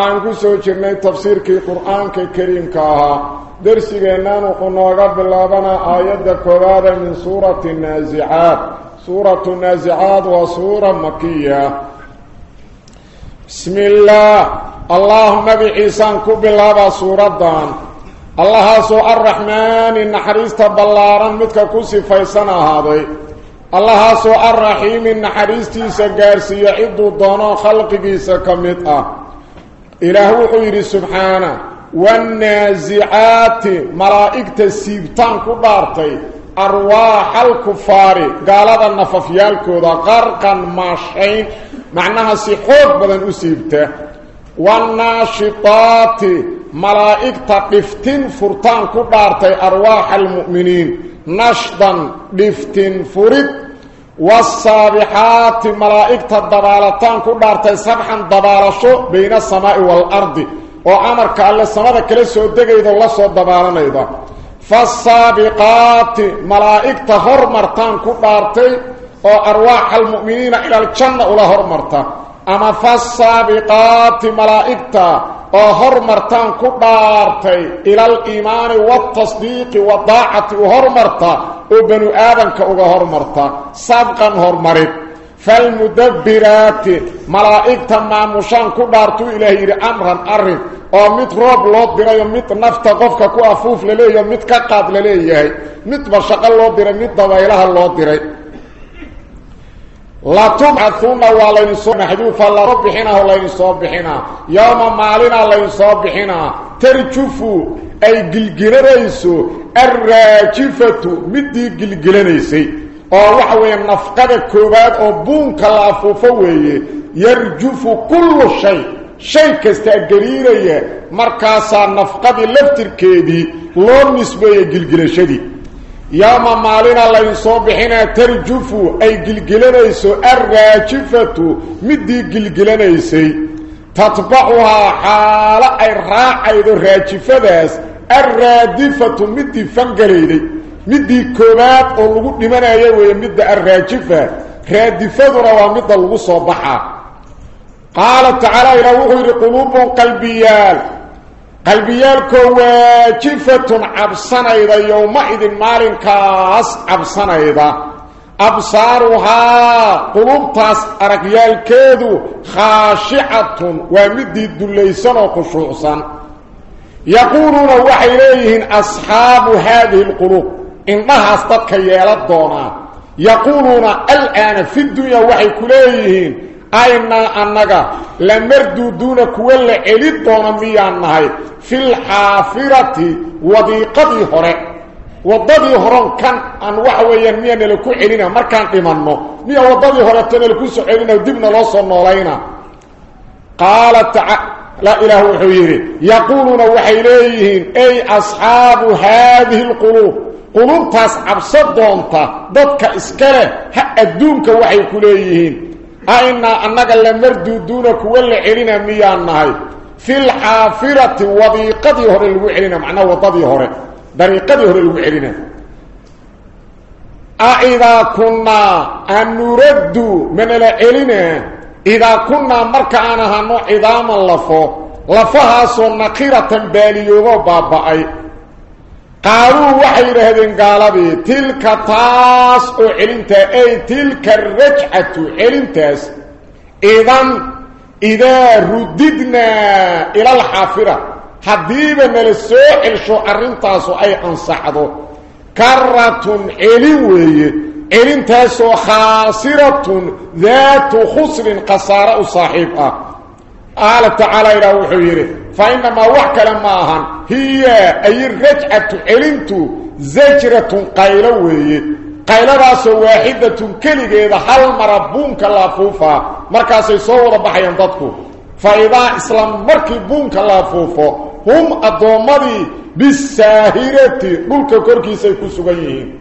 Aan ku soo jirnay tafsiirkii qur-aanka kariimka ahaa darsigeennan wuxuu nooga bilaabanaa aayadda koowaada min suurati naasicaad suuratu naasicaad waa suura makiya bismi illaah allah magiciisaan ku bilaabaa suuraddan allahaasoo arraxmaani naxariista ballaaran midka ku sifaysan ahaaday allahaasoo arraxiimi naxariistiisa gaarsiiya cidduu doono khalqigiisa ka mid ah إله وحير سبحانه والنازعات ملائكة السيبتان كبارتي أرواح الكفار قال هذا النففيالك هذا غرقا ماشين معناها سيخوك بدن أسيبته. والناشطات ملائكة قفتين فرطان كبارتي أرواح المؤمنين. نشطا قفتين فرطان والصابحات ملائكة دبالتان كدارتي سبحا دبالشو بين السماء والأرض. وأمرك الله السماء كلا سو دغيد الله سو دبالنيدا فالسابقات ملائكة هرمرتان كدارتي وأرواح المؤمنين إلى الجنة ولا هرمرتا. أما فالسابقات ملائكة وهرمرتان كدارتي إلى الإيمان والتصديق والضاعة وهرمرتا وبنو آدم كأوغا هرمرتا سابقا هرمرت فالمدبرات ملائكة ما مشان كدارتو إلهي أمرا أرن oo mid roob loo dirayo mid nafta qofka ku afuuf laleeyahay mid ka qaad laleeyahay midba shaqo loo diray mid dabaylaha loo diray. لا تبعثون ولا ينصون حجوفا لربحنا ولا ينصون يوم ما علينا لا ينصون بحنا ترجفوا أي قلقل ريسوا الراجفة مدي قلقل أو وحوين نفقد أو وبون كلافو فوي. يرجفوا كل شيء. شيء كستقريري مركاسا نفقد اللفتر كيدي. لون نسبة قلقل ياما مالين الله لا ترجفو حين ترجف أي جلجلنيس ارجفت مدي جلجلنيس تتبعها حالا أي راعيد راجفدس ارادفه مدي فنغريدي مدي كوبات أو لو ديمانايه وي مد ارجفه رادفة روا مد الوصبحة قال تعالى يروحوا لقلوب قلبيال قلبيالكو واجفة عبصان أيضا يوم أيضا مالنكاس عبصان أيضا أبصارها قلوب تاس أرقيالكيدو خاشعة ومدي الدليسان وقشوصا يقولون وحي إليهن أصحاب هذه القلوب إنها استطكي يالدونا يقولون الآن في الدنيا وحي كليهن أينا أنك لمردو دون كوالا إليدونا ميانا في الحافرة وضيقضي هور وضدي هراء كان أنوح ويانيان لكو إلينا. مركان إيمانو ميا وضدي هراء تنين لكو سعيلنا ودبنا لأصنا علينا قال تعالى لا إله وحويري. يقولون وحيليهين. أي أصحاب هذه القلوب. قلوب تاس عبصد دونتا ضدك إسكاله ها الدونك وحي كليهين أين أنك لمردو دونك والعلنا ميانهي في الحافرة وضيقة يهر الوحلنا معنى وضد يهر. دريقة يهر الوحلنا أئذا كنا أن نرد من العلنا إذا كنا مركعانها نوع إضاما لفو لفها سنقيرة باليوغو بابا أي. قالوا وحي رهدين قالبي تلك تاس وعلنت أي تلك الرجعة وعلنت إذن إذا رددنا إلى الحافرة حبيبا للسوح الشعر تاس أي أنصحده كرة علوية علنت خاسرة ذات خسر قصارة صاحبها. قال تعالى إلى وحي فإنما وحك لما أهان هي أي رجعة علمتو زجرة قيلوه قيلة باس واحدة كلها حل مربونك الله فوفا مركز سورة بحيان ضدكو. فإذا إسلام مركز بونك فوفا هم أدومدي بالساهرة. ملك كوركي سيكو سبيهين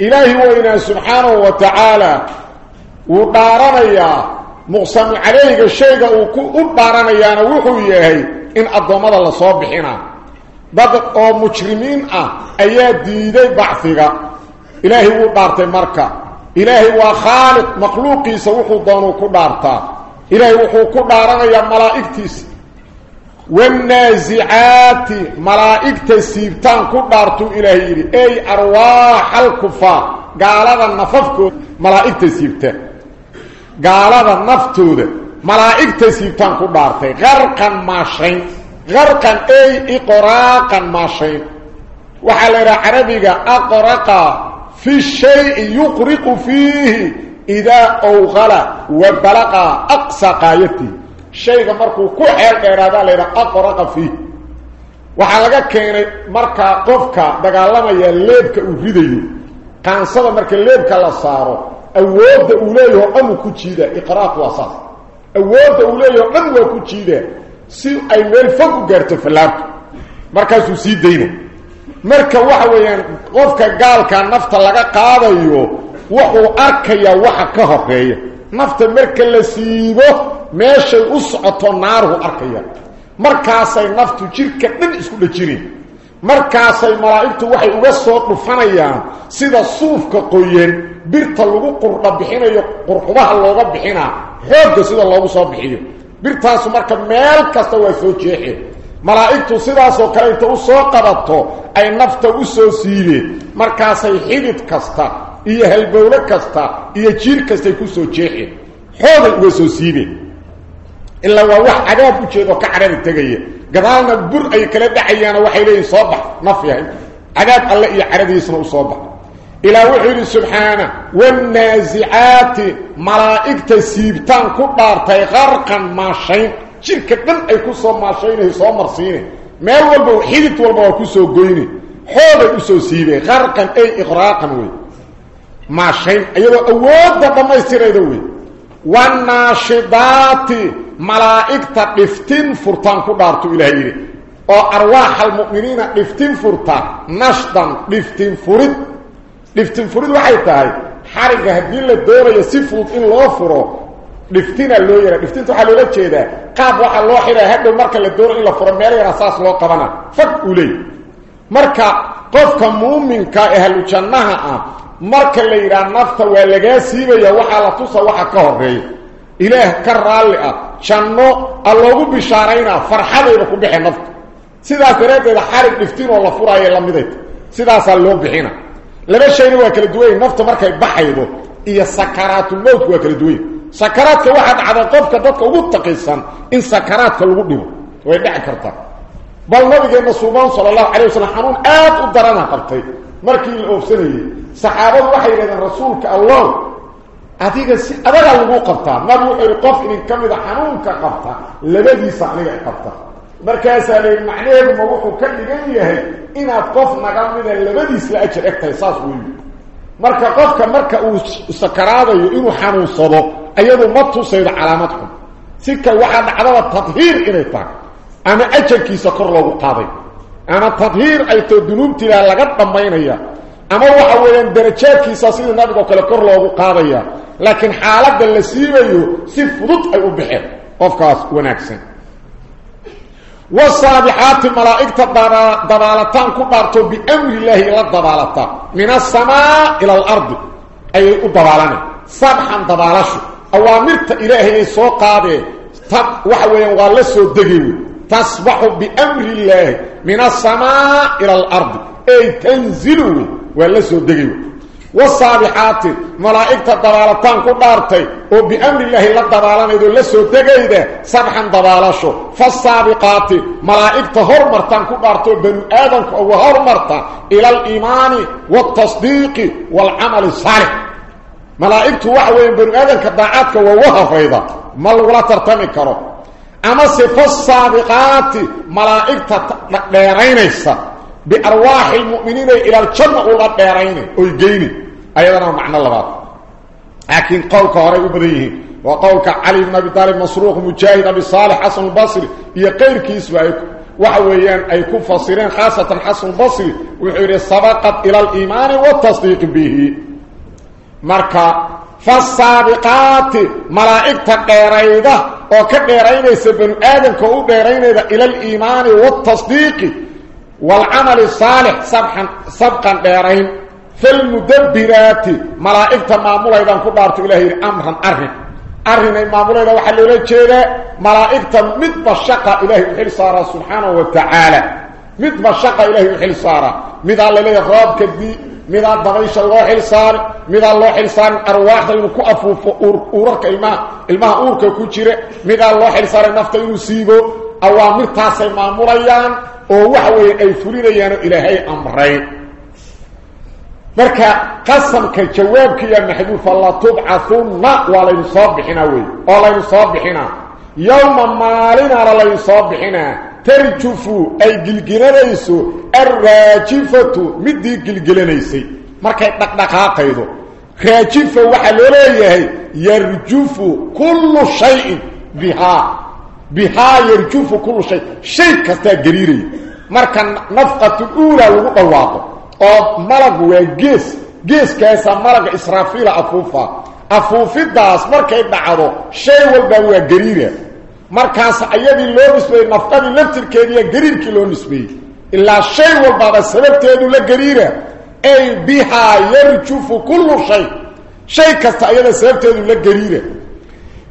إلهي وإنا سبحانه وتعالى. وقارن إياه مقصن عليه الشيء أو قبارنا يعني وحو يهي ان الضمد الله صبحنا بعد أو مجرمين ايا ديدي بعثيغا الهي هو بارتي مركا الهي هو خالق مخلوقي سوحو دانو كبارتا الهي هو كبارنا يا ملائكتيس والنازعات ملائكة السيبتان كبارتو الهي اي ارواح الكفا قال هذا ملائكة السيبتان gaalada naftooda malaa'igta siibtaan ku dhaartay qarqan maashayn غرقا اي اقراقا ماشين وحال عربيك اقرق في الشيء يقرق فيه اذا اوغل وبلغ اقصى قايته شيء مركو كحيل ديرادا ليرا اقرق فيه waxa laga keenay marka qofka dagaalamaya leebka uu ridayo qaansada marka leebka la saaro awoodda uu leeyahay amu ku jiida iqraaq wasaas awoodda uu leeyahay dhan waa ku jiida si ay meel fog u gaarto fallaabka markaasuu sii dayna marka waxa weeyaan qofka gaalka nafta laga qaadayo wuxuu arkayaa waxa ka horeeya nafta marka la siibo meeshay u socoto naaruhu arkaya markaasay naftu jirka dhan isku dhajireen markaasay malaa'igtu waxay uga soo dhufanayaan sida suufka qoyan birta lagu qurdha bixinayo qurxubaha looga bixinaa xoogga sida loogu soo bixiyo birtaasu marka meel kasta waa soo jeexeen malaa'igtu sidaasoo kale inta u soo qabato ay nafta u soo siibeen markaasay xidid kasta iyo halbowle kasta iyo jiir kastay ku soo jeexeen xoogay uga soo siibeen ilaa waa wax cadaab u jeedo ka carabi tegaya gadaalna bur ay kala dhacayaana waxay leeyihin soo bax naf yahay cadaab alle iyo caradiisna u soo bax. إلى وحيد سبحانه والنازعات ملائكة سيبتان كدارتي غرقا ماشين شركة دن أي كسو ماشين هي سو مرسيني ميل والبا وحيدت والبا وكسو قويني حوضي كسو سيبي غرقا أي إغراقا وي ماشين أيضا أود دما يستير أيضا وي والناشدات ملائكة دفتين فرطان كدارتو إلهي oo arwaax almu'miniina dhiftin furta nashdan dhiftin furid dhiftin furid waxay tahay xariga haddii la doonayo si fudud in loo furo dhiftina loo yara dhiftinta waxaa loola jeedaa qaab waxaa loo xidhaa hadhow marka la doonayo in la furo meel yara saas loo qabana fag uu leey marka qofka muuminka ahlu jannaha ah marka la yidhaha nafta waa lagaa siibaya waxaa la tusa waxa ka horeeya إله كرالي أه. شانو الله بشارينا فرحبه بكو بحي نفط سيدا سريت إذا حارق نفتين والله فرعي اللهم ديت سيدا سالوغ بحينا. لما الشيء هو كالدوين نفط مركا بحي بو إيا سكرات الموت هو كالدوين سكرات كواحد على قفك دوتك وقتقسان إن سكرات كالوغو ويدع كرتا. بل نبي جينا صوبان صلى الله عليه وسلم حنون آت ادرانا قبطي مركي الأوفسنه صحابة وحي لدى رسولك الله. Adiga si adagaa lagu qabtaa nabi wuxuu qof idin ka mida xanuunka qabta labadiisa aniga qabta markaasaa leeyi macnaheedu ma wuxuu ka dhigan yahay inaad qof naga mida labadiis la ajar eg tahay saas weeyu marka qofka marka uu sakaraadayo inuu xanuunsado ayadu ma tusaydo calaamad xun si ka waxaa dhacdada tadhiir inay tahay ama ajarkiisa kor loogu qaaday ama tadhiir ay too dunuubtiidaa laga dhammaynaya ama waxa weeyaan darajaadkiisa sidii nabigoo kale kor loogu qaadaya laakiin xaaladda la siibayo si fudud ay u baxeen qofkaas wanaagsan والصابحات ملائكة دبالتان كبارتو بأمر الله إلى الدبالتان. من السماء إلى الأرض. أي الدبالان صبحا دبالشو. أوامرت إلهي سوقاده وحوين والسو الدقيو تصبح بأمر الله. من السماء إلى الأرض. أي تنزلوا والسو الدقيو والصابحات ملائكة دبالتان كبارتي وبأمر الله لا دبالان إذو لسو دقيده صبحا دبالشو. فالصابقات ملائكة هرمرتان كبارتو بنو آدم وهرمرتان إلى الإيمان والتصديق والعمل الصالح. ملائكة وحوين بنو آدم كداعاتك ووها فايدا ملولا ترتمي كرو. أما صفة الصابقات ملائكة ديرينيسا بأرواح المؤمنين إلى الجنة ولا ديرين ويجيني أيضا معنى اللبات لكن قولك هري أبديه. وقولك علي بن أبي طالب مسروق مجاهد أبي صالح حسن البصري. يقير كيس وحويان أي كفصيرين خاصة حسن البصري. وحيري سبقت إلى الإيمان والتصديق به. مركا فالسابقات ملائكة قيريدة وكقيرينيس بن آدم كو قيرينيدة إلى الإيمان والتصديق. والعمل الصالح سبقا, سبقا قيرين في المدبرات ملائكة معمولة إذا كبارت إلهي أمرا أرهن. أرهن معمولة إذا وحلوا لجيدة ملائكة مدب الشقة إلهي وحل صارة سبحانه وتعالى. مدب الشقة إلهي وحل صارة مدى الله إلهي غراب كدي الضغيش الله حل صار مدى الله حل صار أرواح لنكو أفوف أورك الماء الماء أورك كجيرة مدى الله حل صار النفط ينسيبه أوامر تاسي معموليان ووحوين أي فرينيان إلهي أمرين marka qasamka jawaabkiya maxduuf la tub'athunna wa la yusabihina way oo la yusabihina yawma malina la yusabihina tarjufu ay gilgilanayso arrajifatu midi gilgilanaysay markay dhaqdhaqaaqaydo rajifa waxa loo leeyahay yarjufu kullu shay'in biha biha yarjufu kullu shay shay kasta gariiray marka nafqatu ula lagu dhawaaqo oo malag waa gees geeskaasa malaga israafiila afuufa afuufidaas markay dhacdo shay walba waa gariira markaas ayadii loo nisbeeyey nafqadii laftirkeediiya gariirkii loo nisbeeyey ilaa shay walbaaba sababteedu la gariira ay bihaa yarjufu kullu shay shay kasta ayada sababteedu la gariira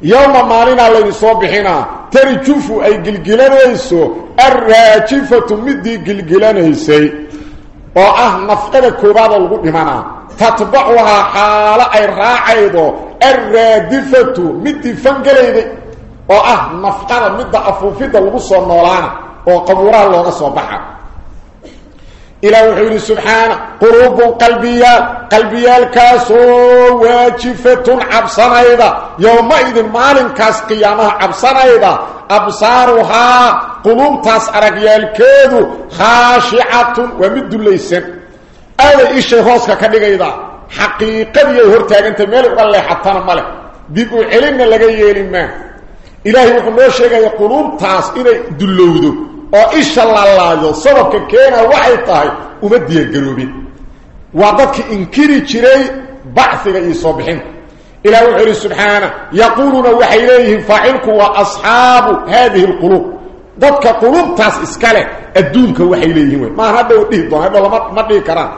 yowma maalinaa laynu soo bixinaa tarjufu ay gilgilanayso arraajifatu midii gilgilanaysay oo ah nafqada koobaad oo lagu dhimanaa tatbacuhaa xaalo ay raacaydo arraadifatu midii fangelayday oo ah nafqada midda afuufidda lagu soo noolaana oo qabuuraha looga soo baxa إلى وحيد سبحانه قلوب قلبيات قلبيات كاسو واجفة عبصنايدا يومئذ مالن كاس قيامها عبصنايدا أبصارها قلوب تاس أرقيال كيدو خاشعة ومد ليسن. هذا إيشي هوسكا كدقيدا حقيقة يهورتاك أنت مالك والله حتى مالك. ديبو علمنا لغا يلما إلهي وحنو شيئا قلوب تاس إلي دلودو oo isha laalaayo sababka keena waxay tahay uma diyaargaroobin waa dadkii inkiri jiray bacfiga iyo soo bixinta ilaah wuxuu yidhi subxaana yaquuluuna waxay leeyihiin faacilku waa asxaabu haadihi alquluub dadka quluubtaas iska leh adduunka waxay leeyihiin wey maan hadhow dhihi doona hadhow lama ma dhihi karaan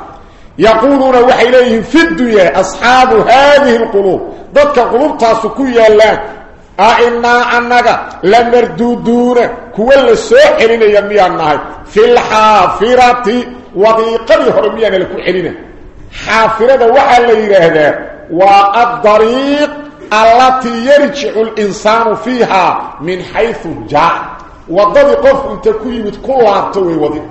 yaquuluuna waxay leeyihiin fi dunya asxaabu haadihi alquluub dadka quluubtaasu ku yaallaan أئنا أنك لمردودون كوال سوء حلين يميا النهي في الحافرة وضيقه هرميان لكو حلين حافرة وحل هذا والطريق التي يرجع الإنسان فيها من حيث جاء. وضد قف انت كويمت كل عبتوي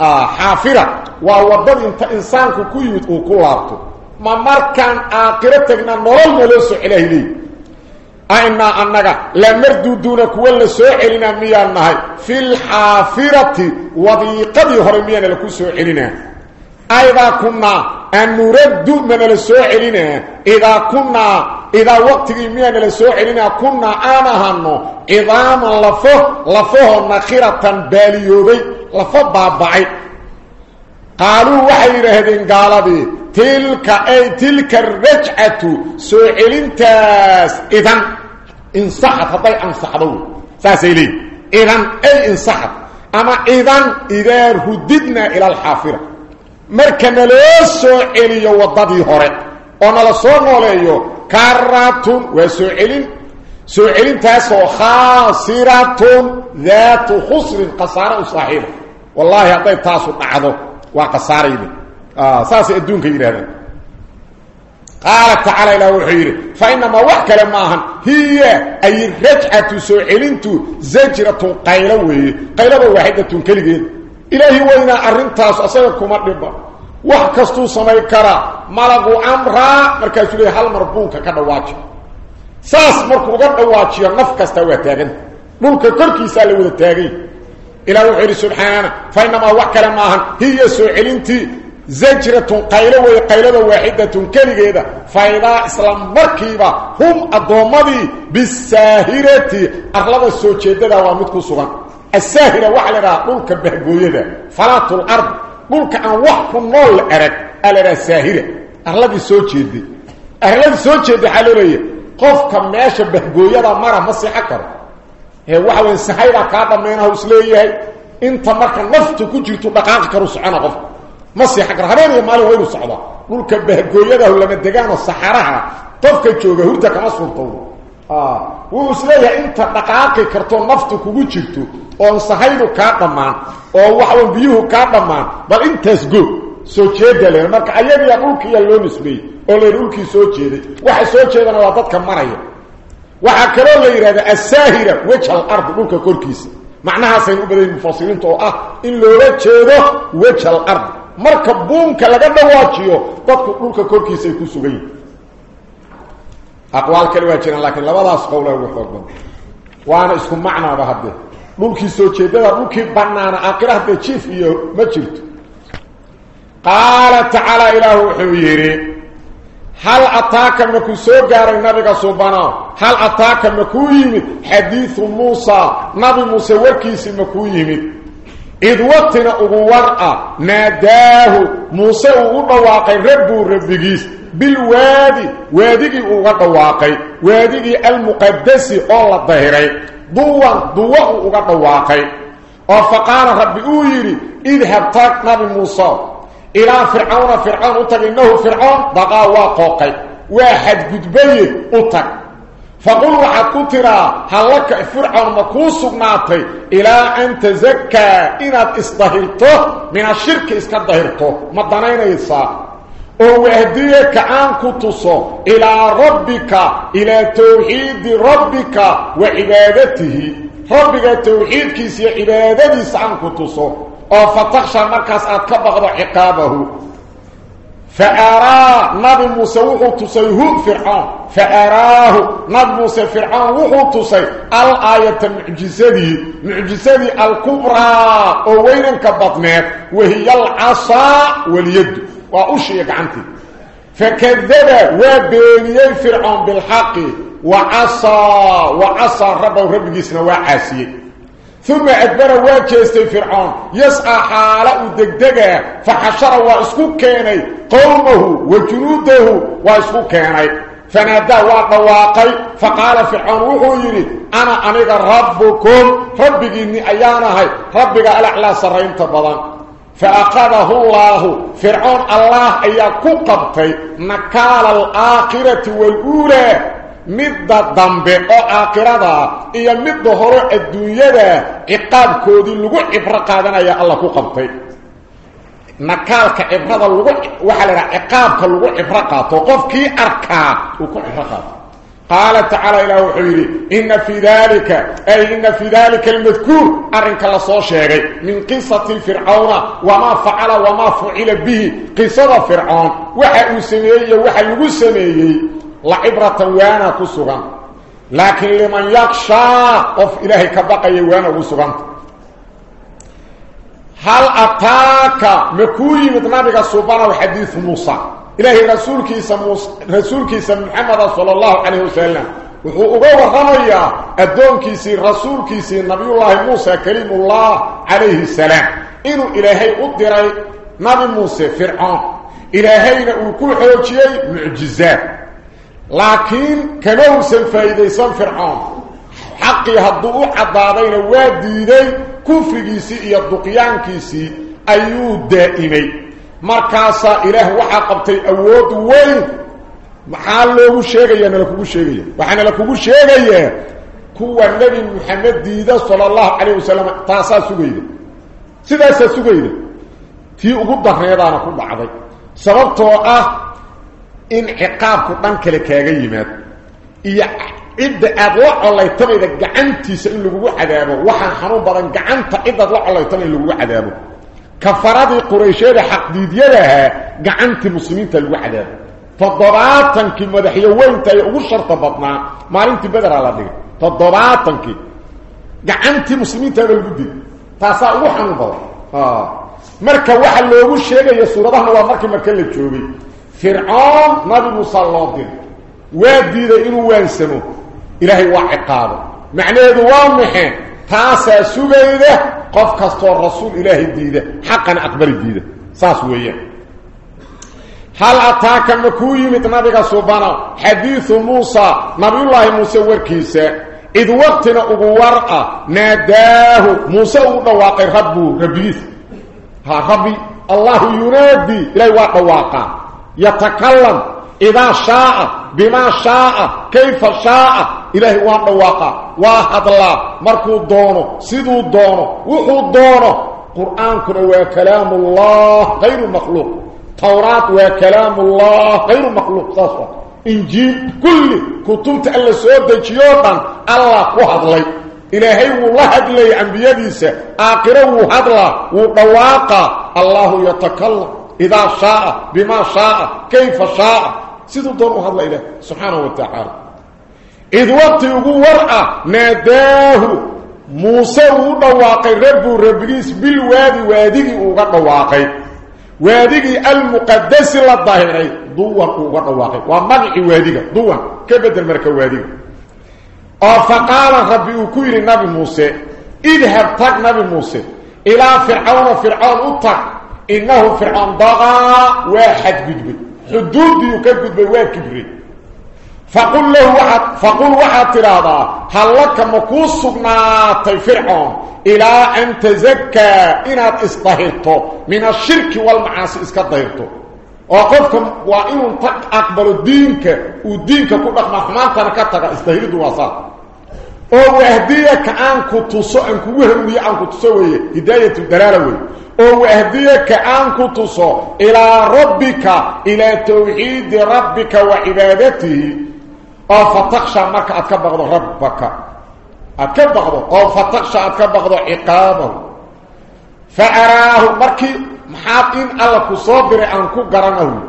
آه حافرة. ووضد انت إنسان كويمت كل عبتو ما مركان آقرتنا نرال ملوسو ليه أئنا أنك لمردودون كوال سوء ميان نهي في الحافرة وضيقضي هرميان لكو سوء أيضا كنا أن نرد من السوء إذا كنا إذا وقت ميان السوء كنا آنا هنو إضاما لفه لفه نخيرة باليوبي لفه بابعي. قالوا وحير هذين قالوا تلك أي تلك الرجعة سوء تاس. إذن انصحت هطي انصحضوا ساسي لي إذن أي انصحت أما إذن إذا هددنا إلى الحافرة. مركنا لو سوء وضدي هوري. أنا لسوء نوليو كارات وسوء سوء تاسو خاسرة ذات خسر قصارة صاحبة والله هطي تاسو نعضو وقصارين آه ساسي الدون كيرا قال تعالى إلى وحيره فإنما وحك لماهن هي أي الرجعة سوعلنت زجرة قيلوه قيلوه واحدة كالجين إلهي وإنا أرنتاس أصيبكم الربا وحكستو سمي كرا. ملغو أمرا مركز لي هل مربوك كدواجه ساس مركو كدواجه نفكستا واتاغن ملك كركي سالي وذا تاغي. إلى وحير سبحانه فإنما وحك لماهن هي سوعلنتي زجرة قيلة وهي قيلة واحدة كالغيدة فإذا إسلام مركبة هم أضمدي بالساهرة. أغلب السوشيدة وامدكو سوغان الساهرة وحلة قولك بهبويدة فلات الأرض. قولك أن وحف النول أرد. ألا الساهرة أغلب السوشيدة أغلب السوشيدة حالوري قف كماشة بهبويدة مرة مصي حكر وحوين سحيرة كابا مينه وسلية. انت مركا نفتكو جيتو بقاقك رسعان قفك dhulka bahgooyadahu lama degaano saxaraha qofka jooga hurda kama suurto wuu isleeyahay inta dhaqaaqi karto naftu kugu jirto oon sahaydu kaa dhammaan oo waxawan biyuhu kaa dhammaan bal intaas go soo jeeda le marka ayadiya dhulkiiyaa loo nisbeeyey oo layidhi dhulkii soo jeeday waxa soo jeedana waa dadka maraya waxaa kaloo la yidhahda asaahira wejha alardi dhulka korkiisa macnahaasaynu u badayn mufasiriinta oo ah in loola jeedo wejha alard marka buunka laga dhawaajiyo dadku dhulka korkiisa ay ku sugan yihin aqwaal kale waa jiraan laakiin labadaas qowla ugu xoog badan waana isku macnaaba haddee dhulkii soo jeedada dhulkii banaana aakhira haddee jiif iyo ma tacaala ilaahu wuxuu yidhi hal ataaka makuu soo gaaray nabiga subano hal ataaka makuu yimid xadiidu muusa nabi muuse warkiisii makuu yimid إذ وقتنا أغوان ناداه موسى أغوان ربه ربه بالوادي وادي أغوان وادي المقدس الله الظهري دوان دوان أغوان وفقال رب أغيري إذهب تاك نبي موسى. إلى فرعون فرعون أتك إنه فرعون. بقى واقوقي واحد قدبي أتك فقل رح كترا هلك فرعون مكوس ناتي إلى أن تزكى إن تستهلته من الشرك إسكالدهرته ما الدنين إيسا. وهديك عن كتصو إلى ربك إلى توحيد ربك وعبادته. ربك توحيد كيسي عبادة إسان أو فتخشى مركز أتكبغ عقابه. فأراه نبي موسى وحو تسي هو فرعون. فأراه نبي موسى فرعون وحو تسي الآية معجزة معجزة الكبرى وين كبطنات وهي العصا واليد. وأشيك عنتي فكذب وبيني فرعون بالحق. وعصى وعصى رب جسنا وعاسيه ثم أدبر واجهستي فرعون. يسعى حاله دقدقه فحشر واسكو كيني. قومه وجنوده واسكو كيني فنادى وقواقي فقال فرعون وحو يري أنا أنيق ربكم. ربك إني أيانهي ربك الأعلى سرين تبضان. فأخذه الله. فرعون الله أياكو قبطي نكال الآخرة والأولى. dambe oo aakhirada iyo midda hore adduunyada ciqaabkoodii lagu cibro qaadanaya alla ku qabtay nakaalka cibrada lagu waxa la yidhaha ciqaabka lagu cibro qaato qofkii uu ku ilah wuxuu yidhi ina fii dalika ay ina fii dalika almadkuur arrinka la soo sheegay min qisati fircawna wamaa facala wamaa fucila bihi qisada fircoon waxa uu sameeyey iyo waxa lagu sameeyey لعبرة وأنا كسغان لكن لمن يخشى قف إلهي كبقى وأنا كسغان هل أتاك مكوي متنابك سبحانه وحديث موسى؟ إلهي رسولك موسى رسولك محمد صلى الله عليه وسلم. وهو ورميا أدونكيسي رسولكيسي نبي الله موسى كريم الله عليه السلام. إنه إلهي أدري نبي موسى فرعون. إلهينا وكل حوجي معجزات. laakiin kama uusan faa'iidaysan fircoon xaqii hadduu u caddaadayna waa ayuu daa'imay markaasaa ilaah waxaa qabtay awood weyn maxaa loogu sheegayaa nala kugu sheegaya waxaa nala kugu sheegayaa kuwa nebi moxamed diida sala allahu calayh wasalam taasaa sugayda sidaasaa sugayda tii ugu darneedaana ku dhacday sababtoo ah in ciqaabku dhan kale kaaga yimaad iyo إذا أبوع الله يطلق إذا قعنتي سألين لقوع عذابه. وحن حنوب بران قعنت إذا أبوع الله يطلق لقوع عذابه. كفرات القريشية حق ديدي لها قعنتي مسلمين تلقوع عذابه. فالضباطة كما دحية وانت وشرطة بطنع ما علمتي بدر على ذلك فالضباطة قعنتي مسلمين تلقوع عذابه فأساء وحن بطنع آه. مركة وحن لقوع الشيخة يسورة هنا وفاكي مركة اللي فرعون ما نبي مصلاة وادي ذا وين وانسنو. إلهي وعقاب معنى هذا وامحا تاسا سبيدة قف كستور رسول إلهي الديدة حقا أكبر الديدة ساسوية هل أتاك النكوي متنبغة سبحانه؟ حديث موسى نبي الله موسى وركيسة. إذ وقتنا أبو ورقة ناداه موسى وضواق ربه ربيث. ها ربي الله ينادي إلهي واقع واقع. يتكلم إذا شاء بما شاء كيف شاء إلهي وان دواقا واحد الله مركو دونو سيدو دونو وحو دونو. قرآن كنا وكلام الله غير مخلوق. توراة وكلام الله غير مخلوق. صفا. إنجيل كل كتب تألى سؤال دجيوطا الله واحد الله إلهي واحد الله عن بيديس آقرا واحد الله ودواقا. الله يتكلم. إذا شاء بما شاء كيف شاء. سيدو دونو هذا الله سبحانه وتعالى. إذ وقت يقول نداه موسى ودواقي رب ربليس بالوادي وادي ودواقي وادي المقدس للظاهرين دوان ودواقي ومقع وادي دوان كيف يدل ملك وادي فقال ربي وكير نبي موسى اذهب تق نبي موسى. إلى فرعون فرعون أطاق. إنه فرعون ضغى واحد بجبل حدود بواد كبري. فقل له وحد فقل وحد ترادا هل لك مكوس سبنا تفرعون إلى أن تزكى إنات إصطهرته من الشرك والمعاصي إصطهرته وقفكم وإن أقبل دينك ودينك كلك محمان تركتك إصطهر دواسات أو اهديك أن كنت تسو أن كوهرمي أن كنت تسوي هداية الدراوي أو اهديك أن كنت تسو إلى ربك إلى توحيد ربك وعبادته. أو فتخشى مرك اتكبغض ربك. اتكبغض أو فتخشى اتكبغض اقامه فأراه مرك محاقين الله كصابر ان كغرنه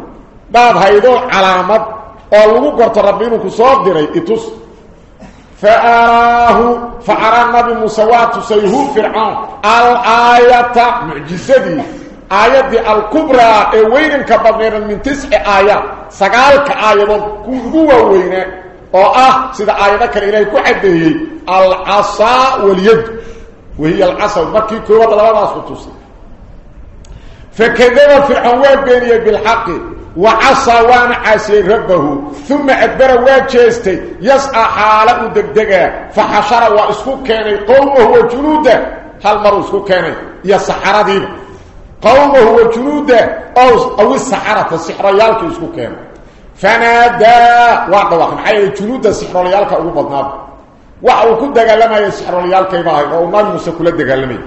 باب هيدو علامات. أو لو غرت ربينو كصابر ايتوس فأراه فأرى النبي موسى وسيهو فرعون. الآية معجزه آيات الكبرى. اي وين كبغير من تسع آيات. سقالك آيات كوغو وينه sida aayada kale ilaahay ku cadeeyay al-asa wal yad وهي العصا markii koobad labadaas ku tusay fakadaba fir'aun baniya bil haqq وعصى وأنا عاسي ربه ثم أدبر واجهستي يسعى حاله دقدقا فحشر واسكو كاني قومه وجنوده هل مروا اسكو كاني يسحر ديب قومه وجنوده أو السحرة السحر يالك اسكو كاني فنادى. واحد واحد. حي جنود السحر يالك أبو بطناب. وحو كنت لما يسحر يالك يباهي أو ما المسكولة دقلمي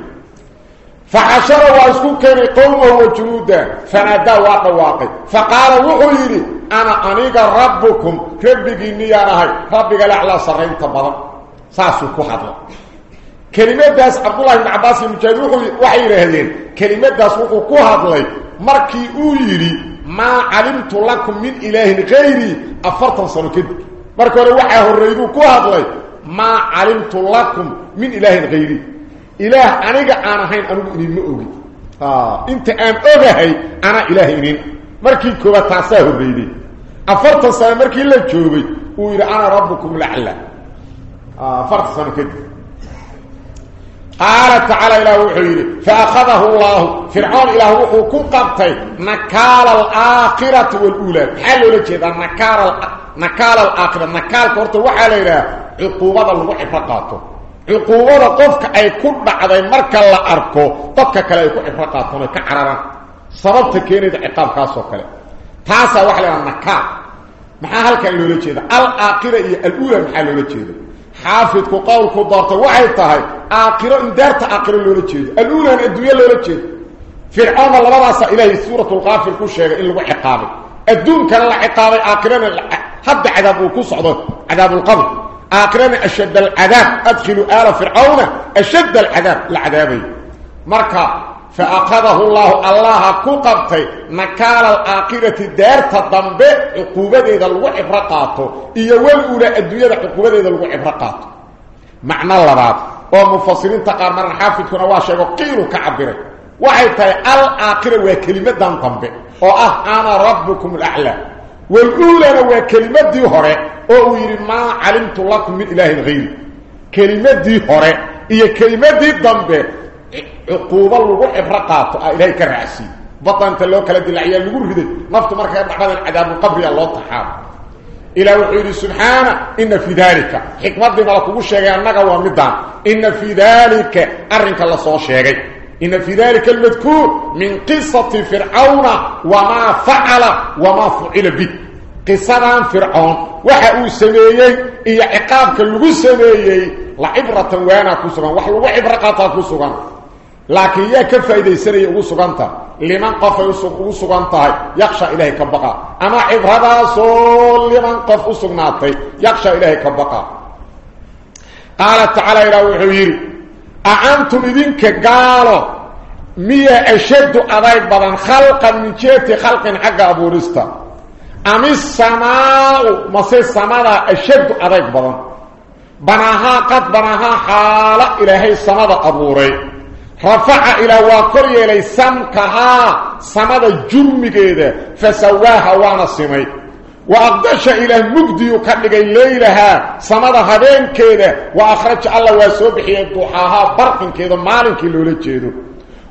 فحشر واسكو كان قومه وجنوده فنادى واقع واقع فقال وحيري أنا أنيق ربكم. ربكي نيانهي ربك الاعلى سرين تبضا ساسو كحضر كلمة داس عبد الله بن عباس المجاهد وحي رهدين كلمة داس وحو كحضلي markii ma alimtu lakum min ilahin ghairi afartan sano kadib markii hore waxa horreeydu ku hadlay ma alimtu lakum min ilahin ghairi إله أنيق أنا هين أنه إني مؤغي آه. إنت أن أغهي أنا إله إنين. مركي كوبا تاساه الرئيدي. أفرت السنة مركي إلا جوبي. وإذا أنا ربكم لعلا آه. أفرت السنة كده. قال تعالى إله وحيري فأخذه الله. فرعون إله وحوكم قبطي. نكال الآخرة والأولى. حلو لكذا نكال, نكال الآخرة. نكال كورت وحالي له عقوبة الوحي فقاته عقوبة قفك أي كل بعضي مركا لا أركو. طبك كلا يكون إفراقاتهم كعرارا سببت كينيد عقاب خاصة كلا. تاسا وحلا النكا محا هلكا اللي لجيدا الآخرة الأولى محا اللي لجيدا حافظ قولك دارت وحي تهي آخرة إن دارت آخرة اللي لجيدا الأولى أن الدنيا اللي لجيدا فرعون الله راسا إليه سورة الغافل كل شيء إلا وحقابي الدون كان العقابي آخرة حد عذاب الكسع عذاب القبر. آخرين أشد العذاب. أدخلوا آل فرعون. أشد العذاب. العذابي مركا فأخذه الله الله كقبتي نكال الآخرة دار تضمب عقوبة إذا الوحف رقاته إيوال أولى الدنيا عقوبة إذا الوحف رقاته معنى اللبات ومفصلين تقار من حافظ كنا واشيغو قيرو كعبرة. وحيث الآخرة وكلمة دان طنبه وأه أنا ربكم الأعلى. والأولى وكلمة دي هراء ويري ما علمت لكم من إله غير كلمة دي هراء هي كلمة دي طنبه عقوبة لغو إبرقات. إلهي كرعسي. بطن انت لو كلا دلعيا لغو رده نفط مركا بعد العذاب القبر الله تحام إلى وحيد سبحانه إن في ذلك. حكمة دي ملكو الشيء أنك ومدان إن في ذلك أرنك الله صوى الشيء إن في ذلك المذكور من قصة فرعون وما فعل وما فعل به. قصة فرعون. وحاو سميي إيا عقابك اللغو سميي. لعبرة وأنا كسران وحلو عبرقاتا كسران لكن يا فايده سري أو سوغانتا لمن قف سوغ سوغانتا يخشى إليه كبقا أما اذهب صول لمن قف سوغناط يخشى إليه كبقا قال تعالى إلى وحير اعنتم منك قالوا مي أشد اراي بدن خلقا من جهة خلق حق أبو رستا أم السماء ما سي السماء أشد اراي بدن بناها قد بناها حال إلى هي السماء أبو رستا رفع إلى واكري إلي سمكها سمد جرمكيدا فسواها وأنا سمي. وأقدش إلى مجدي يكدق الليلها سمد هبين كيدا وأخرج الله وسبحي الضحاها برق كيدا مالن كيلو لجيدو.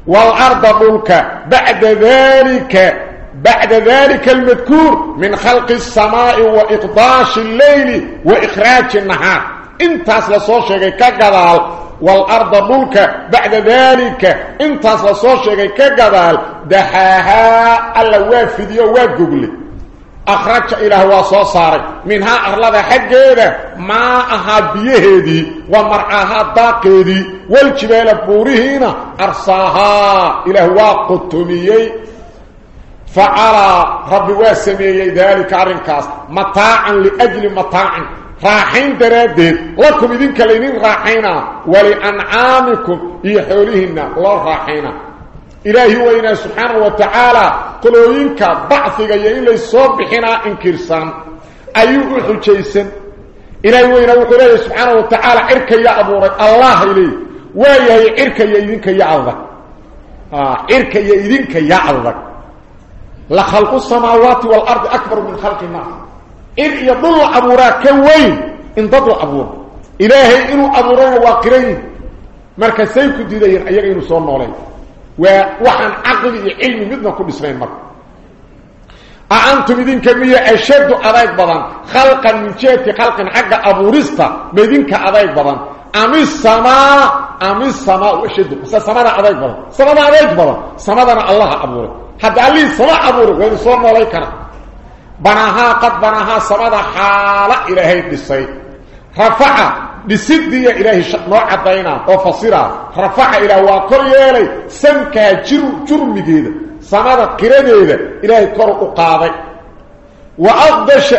والأرض ملك بعد ذلك بعد ذلك المذكور من خلق السماء وإقضاش الليل وإخراج النهار. إنتاس لصوشيك كقدال والأرض ملك بعد ذلك. انتاس لصوشيك كقدال دحاها ألا وافديو وافقلي أخرج إلى هو صوصارك منها أرلاد حقيدة ما أها بيهدي ومرعاها داقيدي والجبال بورهين أرصاها إلى هو قطميي. فعلى ربي واسميي ذلك عرنكاس متاعا لأجل راحين درادد لكم إذن كلينين راحينا ولأنعامكم يحوليهن الله راحينا إلهي وإنا سبحانه وتعالى قلوا إنك بعثك يئن ليصبحنا إنكرسان أيوه حجيسا إلهي وإنا وقلوا سبحانه وتعالى إرك يا أبو ري الله إليه ويهي إرك يئذنك يا عظك إرك يئذنك يا عظك لخلق السماوات والأرض أكبر من خلق الناس إن يضل أبورا كوين إن ضل أبور إلهي إنو أبورين واقرين. مركز سيكو ديدين أيها إنو صور نولين ووحن عقلي علمي مدنا كل إسرائيل مركز أعنتم إذن كمية أشد أضايق بضان. خلقا من جهة خلقا حق أبوريستا. بإذنك أضايق بضان. أم السماء أم السماء وشد السماء أضايق بضان. السماء أضايق بضان. السماء الله أبوري حتى قال لي السماء أبوري وإن صور نولين كنا بناها قد بناها سمد حالة إلهي بالسيد رفع بسدية إلهي نوع عدينا وفصيرا. رفع إلى واقر يلي سمكا جر جرم جيدا سمد قرديدا إلهي كرق قاضي وأغدش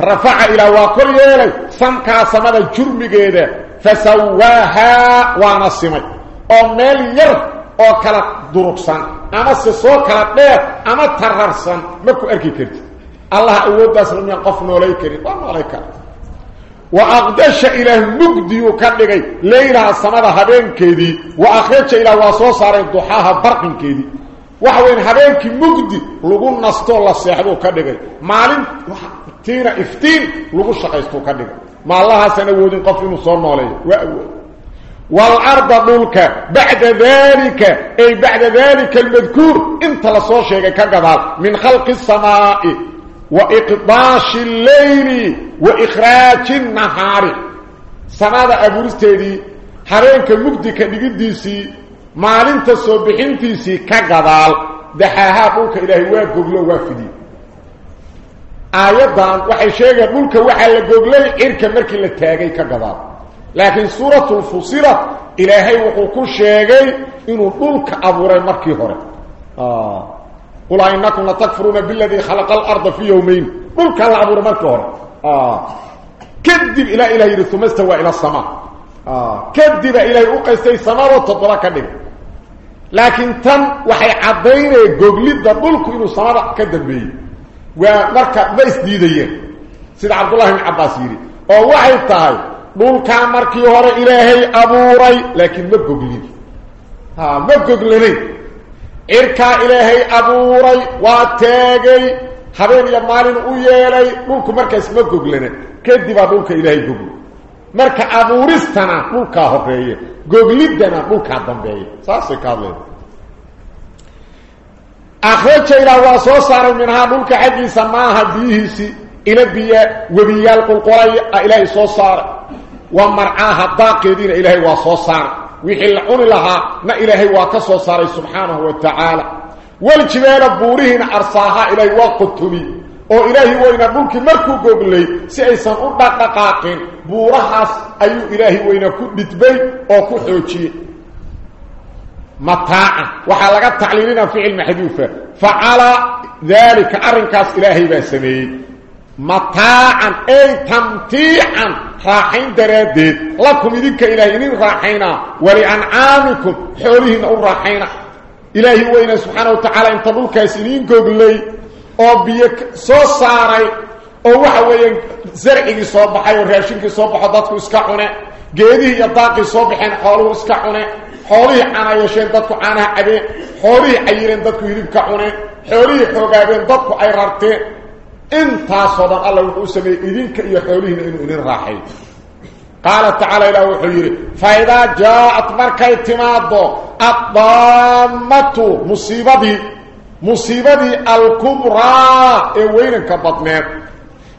رفع إلى واقر يلي سمكا سمد جرم جيدا فسواها ونصمي وميل ير oo kala durugsan ama se soo kala dheer ama tararsan kartid الله أوداس لم يقف نولي كريم ونولي كريم وأقدش إلى مجدي وكدغي ليلة السماء هبين كيدي. وأخرج إلى وصوصار الضحاها برق كيدي. وحوين هبين كي مجدي لغو نستو الله سيحبو كدغي مالين تينا افتين لغو شقيستو كدغي ما الله سنودين قفين صور نولي وأول والأرض ملك. بعد ذلك أي بعد ذلك المذكور. انت لصور شيء كقضال من خلق السماء. وإقطاش الليل وإخراج النهار. سنادة أبورستيدي حرينك مقدك نقديسي مالين تصبحين تيسي كقضال. دحاها قولك إلهي وقوغلو وفدي. آيادان وحي شيئا قولك وحي لقوغلو إركا مركي لتاقي كقضال. لكن سورة الفصيرة إلهي وقوكو شيئا إنو قولك أبوري مركي هوري. آه. قل إنكم لتكفرون بالذي خلق الأرض في يومين. قل كان العبور مركور آه. كذب إلى إلهي ثم استوى إلى السماء. آه. كذب إلهي أقيستي السماء وتطلق به لكن تم وحي عضين قبلت ذلك إنه السماء كذب به ومركب بيس ديدية سيد عبد الله بن عباس يري. ووحي الطهي كان مركي هور إلهي أبوري لكن ما قبلت آه. ما قبلت habeen iyo maalin u yeelay dhulku markaas ma goglana kadibaa dhulka ilaahay goglo marka abuuristana dhulkaa horeeye gogliddana dhulkaa dambeeya saasay ka hadleen akhraja ilaah waa soo saaray minhaa dhulka xaggiisa maaha biyihiisii ila biya webiyaal qulqulay ilaahay soo saaray wa marcaaha daaqeediina ilaahay waa soo saaray ilaahay waa ka soo saaray subxaanahu wa tacaala waljibaala buurihiina arsaaha ilaahay waa qutubi oo ilaahay weyna dhulkii markuu goglay si aysan u dhaqdhaqaaqin buurahaas ayuu ilaahay weyna ku dhidbay oo ku xoojiyey mataaca waxaa laga tacliilina ficil maxduufa facala daalika arrinkaas ilaahay baa sameeyey متاعا أي تمتيعا. راحين دردد لكم إذنك إلهين راحين ولأنعامكم. حولهم أو راحين إلهي وإنا سبحانه وتعالى انتظروا كاسلين قبلي. أو بيك سو أو وحوه زرعي صوبحة ورهاشينك صوبحة داتكو اسكحونه قيده يطاقي صوبحين حوله اسكحونه حوله عنا يشين داتكو عناه عبين حوله عيرين داتكو يريبكحونه حوله حوغابين داتكو عيرارتين انت صدق الله وحسمي إذنك إيا خيولين إنو إنو راحي قال تعالى إله وحيري فإذا جاءت مركة اتماد الضامة مصيبة دي. مصيبة دي الكبرى وينك بطنين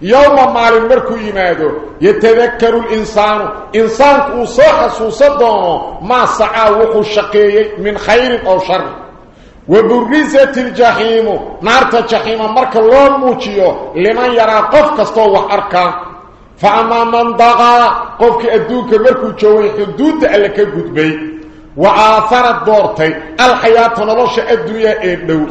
يوم ما المركو يمادو يتذكر الإنسان إنسانك أصحى سوصده ما سعى وحو الشقيه من خير أو شر وبرزت الجحيم. نار الجحيم مركه لو موجيو. لمن يرى قف كستو وحركا فأما من ضغى قف ادوك مركو جوي حدود الا كغدبي وعاثرت دورتي الحياة نلوش ادويه ادو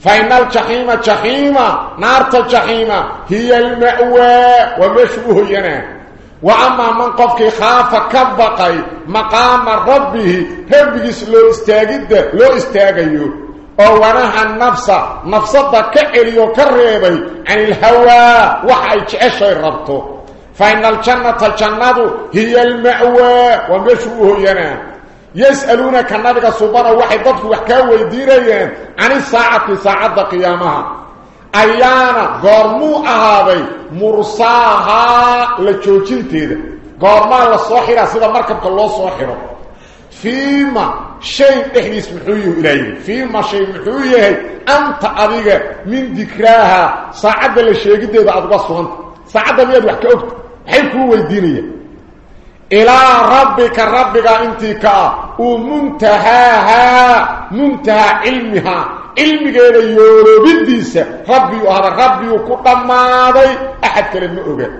فاينل جحيم جحيم نار الجحيم هي المأوى ومشبوه ينه وأما من قفك خاف كبقي مقام ربه ربك لو استاجد لو استاجيو. أو ونهى النفس نفسك كعليو كريبي عن الهوى وحي تعشي ربطه. فإن الجنة الجنة هي المأوى ومشوه ينا. يسألونك النبي سبحانه واحد ضدك وحكاوه ويديريين عن الساعة ساعة قيامها. أيانا قرمو أهابي مرساها لجوجين تيدا قرما للصوحرة سيدا مركبك الله صوحرة فيما شيء إحديث محويه إليه. فيما شيء محويه أنت أذيك من ذكراها. ساعة للشيء قد أدقى أنت ساعة مياد وحكاوك حيكو ويدينيه إلى ربك ربك انتك ومنتهاها منتهى علمها. إلى يولوبديس ربي هذا ربي كقماضي أحد كلمة أغير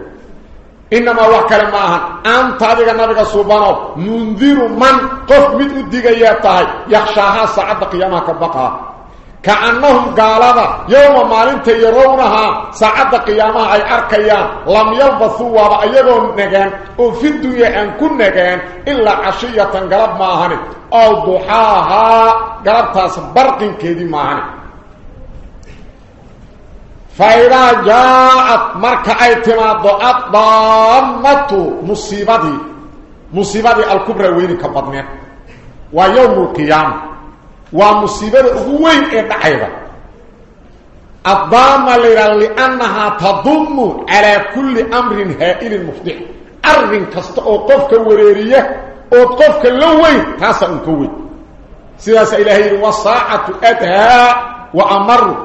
إنما وكل معها أنت هذا النبي سبحانه منذر من قف من الدقياتها يخشاها سعد قيامها كبقها كأنهم قالوا يوم ما انت يرونها ساعد قيامها أي أركيان لم يلبثوا وبأيضهم نغان وفي الدنيا أن كن نغان إلا عشية قلب ماهن أو ضحاها قلب تاس برق كيدي ماهن فإذا جاءت مركة اعتماد الضامة مصيبتي مصيبتي الكبرى وين كبضنين ويوم القيامة. ومصيبه وين weyn ee dhacayba اضام لرل انها تضم على كل أمر هائل مفتح ارض تستوقفك وريريه أو تقفك لوي تاسا انكوي سياسه الهي وصاعه اتها وامر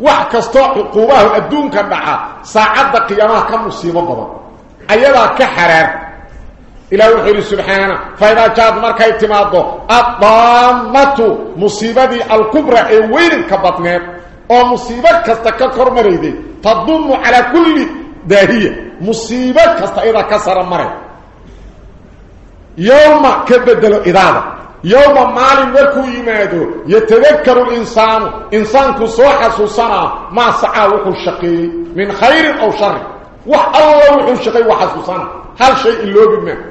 وحكستو عقوبه ادونك دعا ساعه قيامه كمصيبه قبا ايدا كحرر إلى وحير سبحانه. فإذا جاءت مركا اتماده الضامة مصيبة الكبرى وين كبطنات أو مصيبة كستككر مريدي. تضم على كل داهية. مصيبة كست كسر مريد يوم كبدل إرادة يوم مال مركو يمادو. يتذكر الإنسان. إنسان كسوحة سوسنا. ما سعى وحو الشقي. من خير أو شر. وح الله وحو الشقي وحسوسنا هل شيء اللوبي منه؟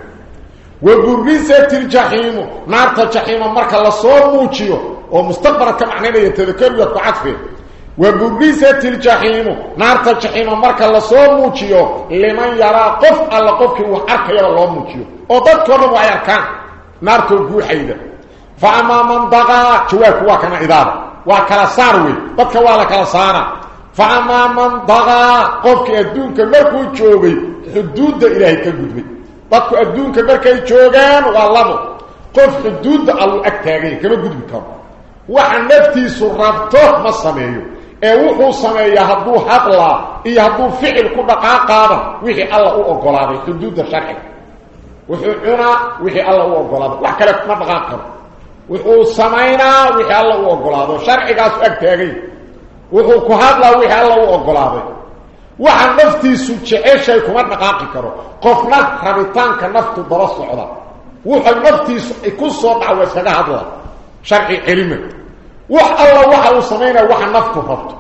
وبرزت الجحيم. نار الجحيم مركا لسو موجيو. ومستقبل كمعنى يتذكر ويتعطف وبرزت الجحيم. نار الجحيم مركا لسو موجيو. لمن يرى قف على قفك وحرك يرى الله موجيو. وضدك ونبع يركان نار تلقو حيدا فأما من ضغى جواك واكنا إذابة وكلا ساروي. بدك والا كلا سارا فأما من ضغى قفك أدونك مركو جوغي حدود إلهي كقدبي بدك أدونك مركو جوغان والله قف حدود الله أكتاغي كما قدبي كم وحن نفتي سرابته ما سميه ee wuxuu sameeyaa hadduu hadlaa iyo hadduu ficil ku dhaqaaqaada wixii alla u ogolaaday xuduudda sharciga wuxuu cunaa wixii alla u ogolaaday wax kale kuma dhaqaaq karo wuxuu samaynaa wixii alla u ogolaado sharcigaasu ag taagay wuxuu ku hadlaa wixii alla u ogolaaday waxa naftiisu jeceshay kuma dhaqaaqi karo qofna rabitaanka naftu daba socda wuxuu naftiisu ku soo dhaco iskaga hadla sharci cilmi wax alla waxa uu sameynaa waxa naftu rabto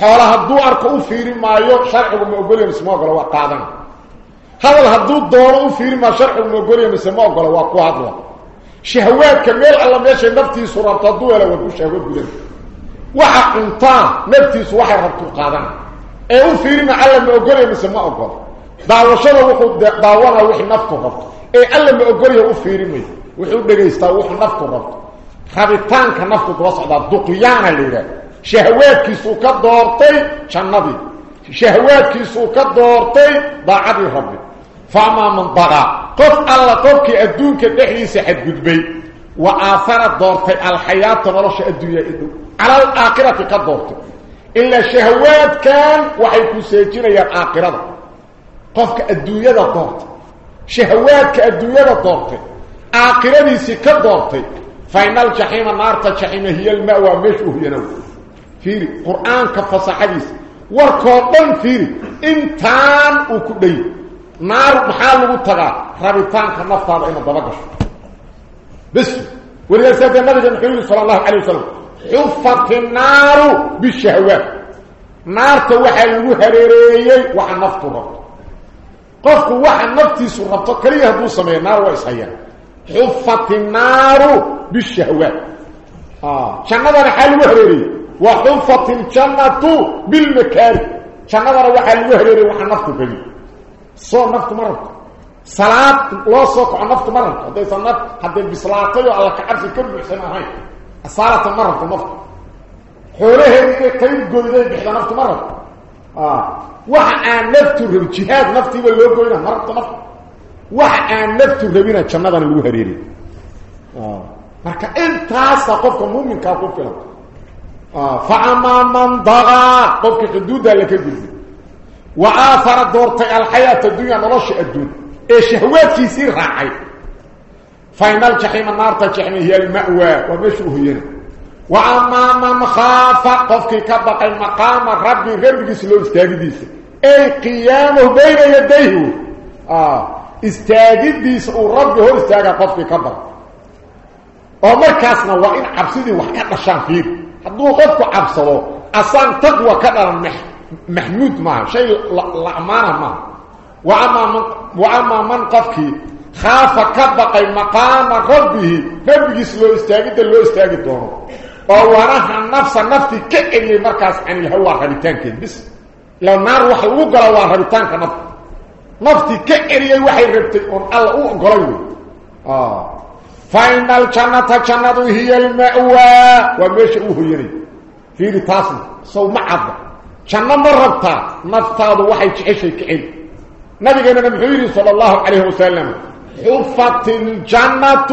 xoolo hadduu arko u fiiri maayo sharcigu ma ogolya mise ma ogola waa qaadan hadal hadduu doono u fiiri maayo sharcigu ma ogolya mise ma ogola waa ku hadla shahawaadka meel alla meeshay naftiisu rabto hadduu hela waa ku shahwad gudan waxa cuntaa naftiisu waxay rabto qaadan ee u fiirina alla ma ogolya mise ma ogola daawashada wuxuu daawanaa wixii naftu rabto ee alla ma ogolya u fiiri mayo wuxuu dhegaystaa wuxuu naftu rabto rabitaanka naftu daba socdaa duqyaana la yidhaah shahawaadkiisuu ka doortay jannadii shahawaadkiisuu ka doortay daacadii rabbi faamaa man dagaa qof alla qofkii adduunka dhexdiisa xadgudbay wa aahara doortay alxayaata nolosha adduunya idhow cala alaakhirati ka doortay ilaa shahawaadkan waxay ku seejinayaan aakhirada qofka adduunyada doortay shahawaadka adduunyada doortay aakhiradiisii ka doortay فإن الجحيم نار الجحيم هي المأوى مش هي نو فيري قرآن كفص حديث وركوضن فيري. انتان وكدي نار محال متغى رابطان كنفط هذا إما ضبقش بس. ولذا سيد النبي صلى الله عليه وسلم. حفت النار بالشهوات نار توحى الوهريري وحا نفط ربط قفك وحا نفتي سربط كريه دو سمي نار وإسحيان حفت النار بالشهوات آه جنة حال وهريري وحفت الجنة بالمكاره. جنة وحال وهريري وحا نفط بني صو نفط مرة صلاة لا صوت عن نفط مرة هذا صلاة حتى بصلاته على كعرف كل حسنا هاي. أصالة مرة النفط حوليها يمكن قيب قويدين بحضة نفط مرة آه. وحقا نفطر بجهاد نفطي واللوك قوينا مرة النفط وحقا نفطر بينا جمدان الوهريري آه. مركا انت ساقفك مؤمن كاقفك لك. آه. فعما من ضغى قفك قدود لك قدود. وآثر الدورتي الحياة الدنيا نرشي الدود. إيش شهوات في سير راعي. فاينل جهنم النار تجحم هي المأوى ومشو هي وعما ما مخاف قفك كبق المقام ربي غير بسلوس تاغديس أي قيامه بين يديه. آه استاجد ورب هو استاجد قفك كبق. امركاسنا وإن عبسدي وحقا شان فيه حدو قفك عبسلو. اصان تقوى كدر محمود ما شيء لا امانه ما. وعما من وعما من قفك maaha shay la ammaana maaha wa amaa man qofkii khaafa ka baqay maqaama rabbihi rabbigiis loo istaagidda loo istaagi doono oo wanaha nafsa naftii ka celiyay markaas canilhawaa rabitaankeed bis la naar waxa lagu gala waa rabitaanka nafta nafti ka eriyay waxay rabtay on alla u ogolay wey fa ina aljannata jannadu hiya alma'waa waa meesha حفت الجنة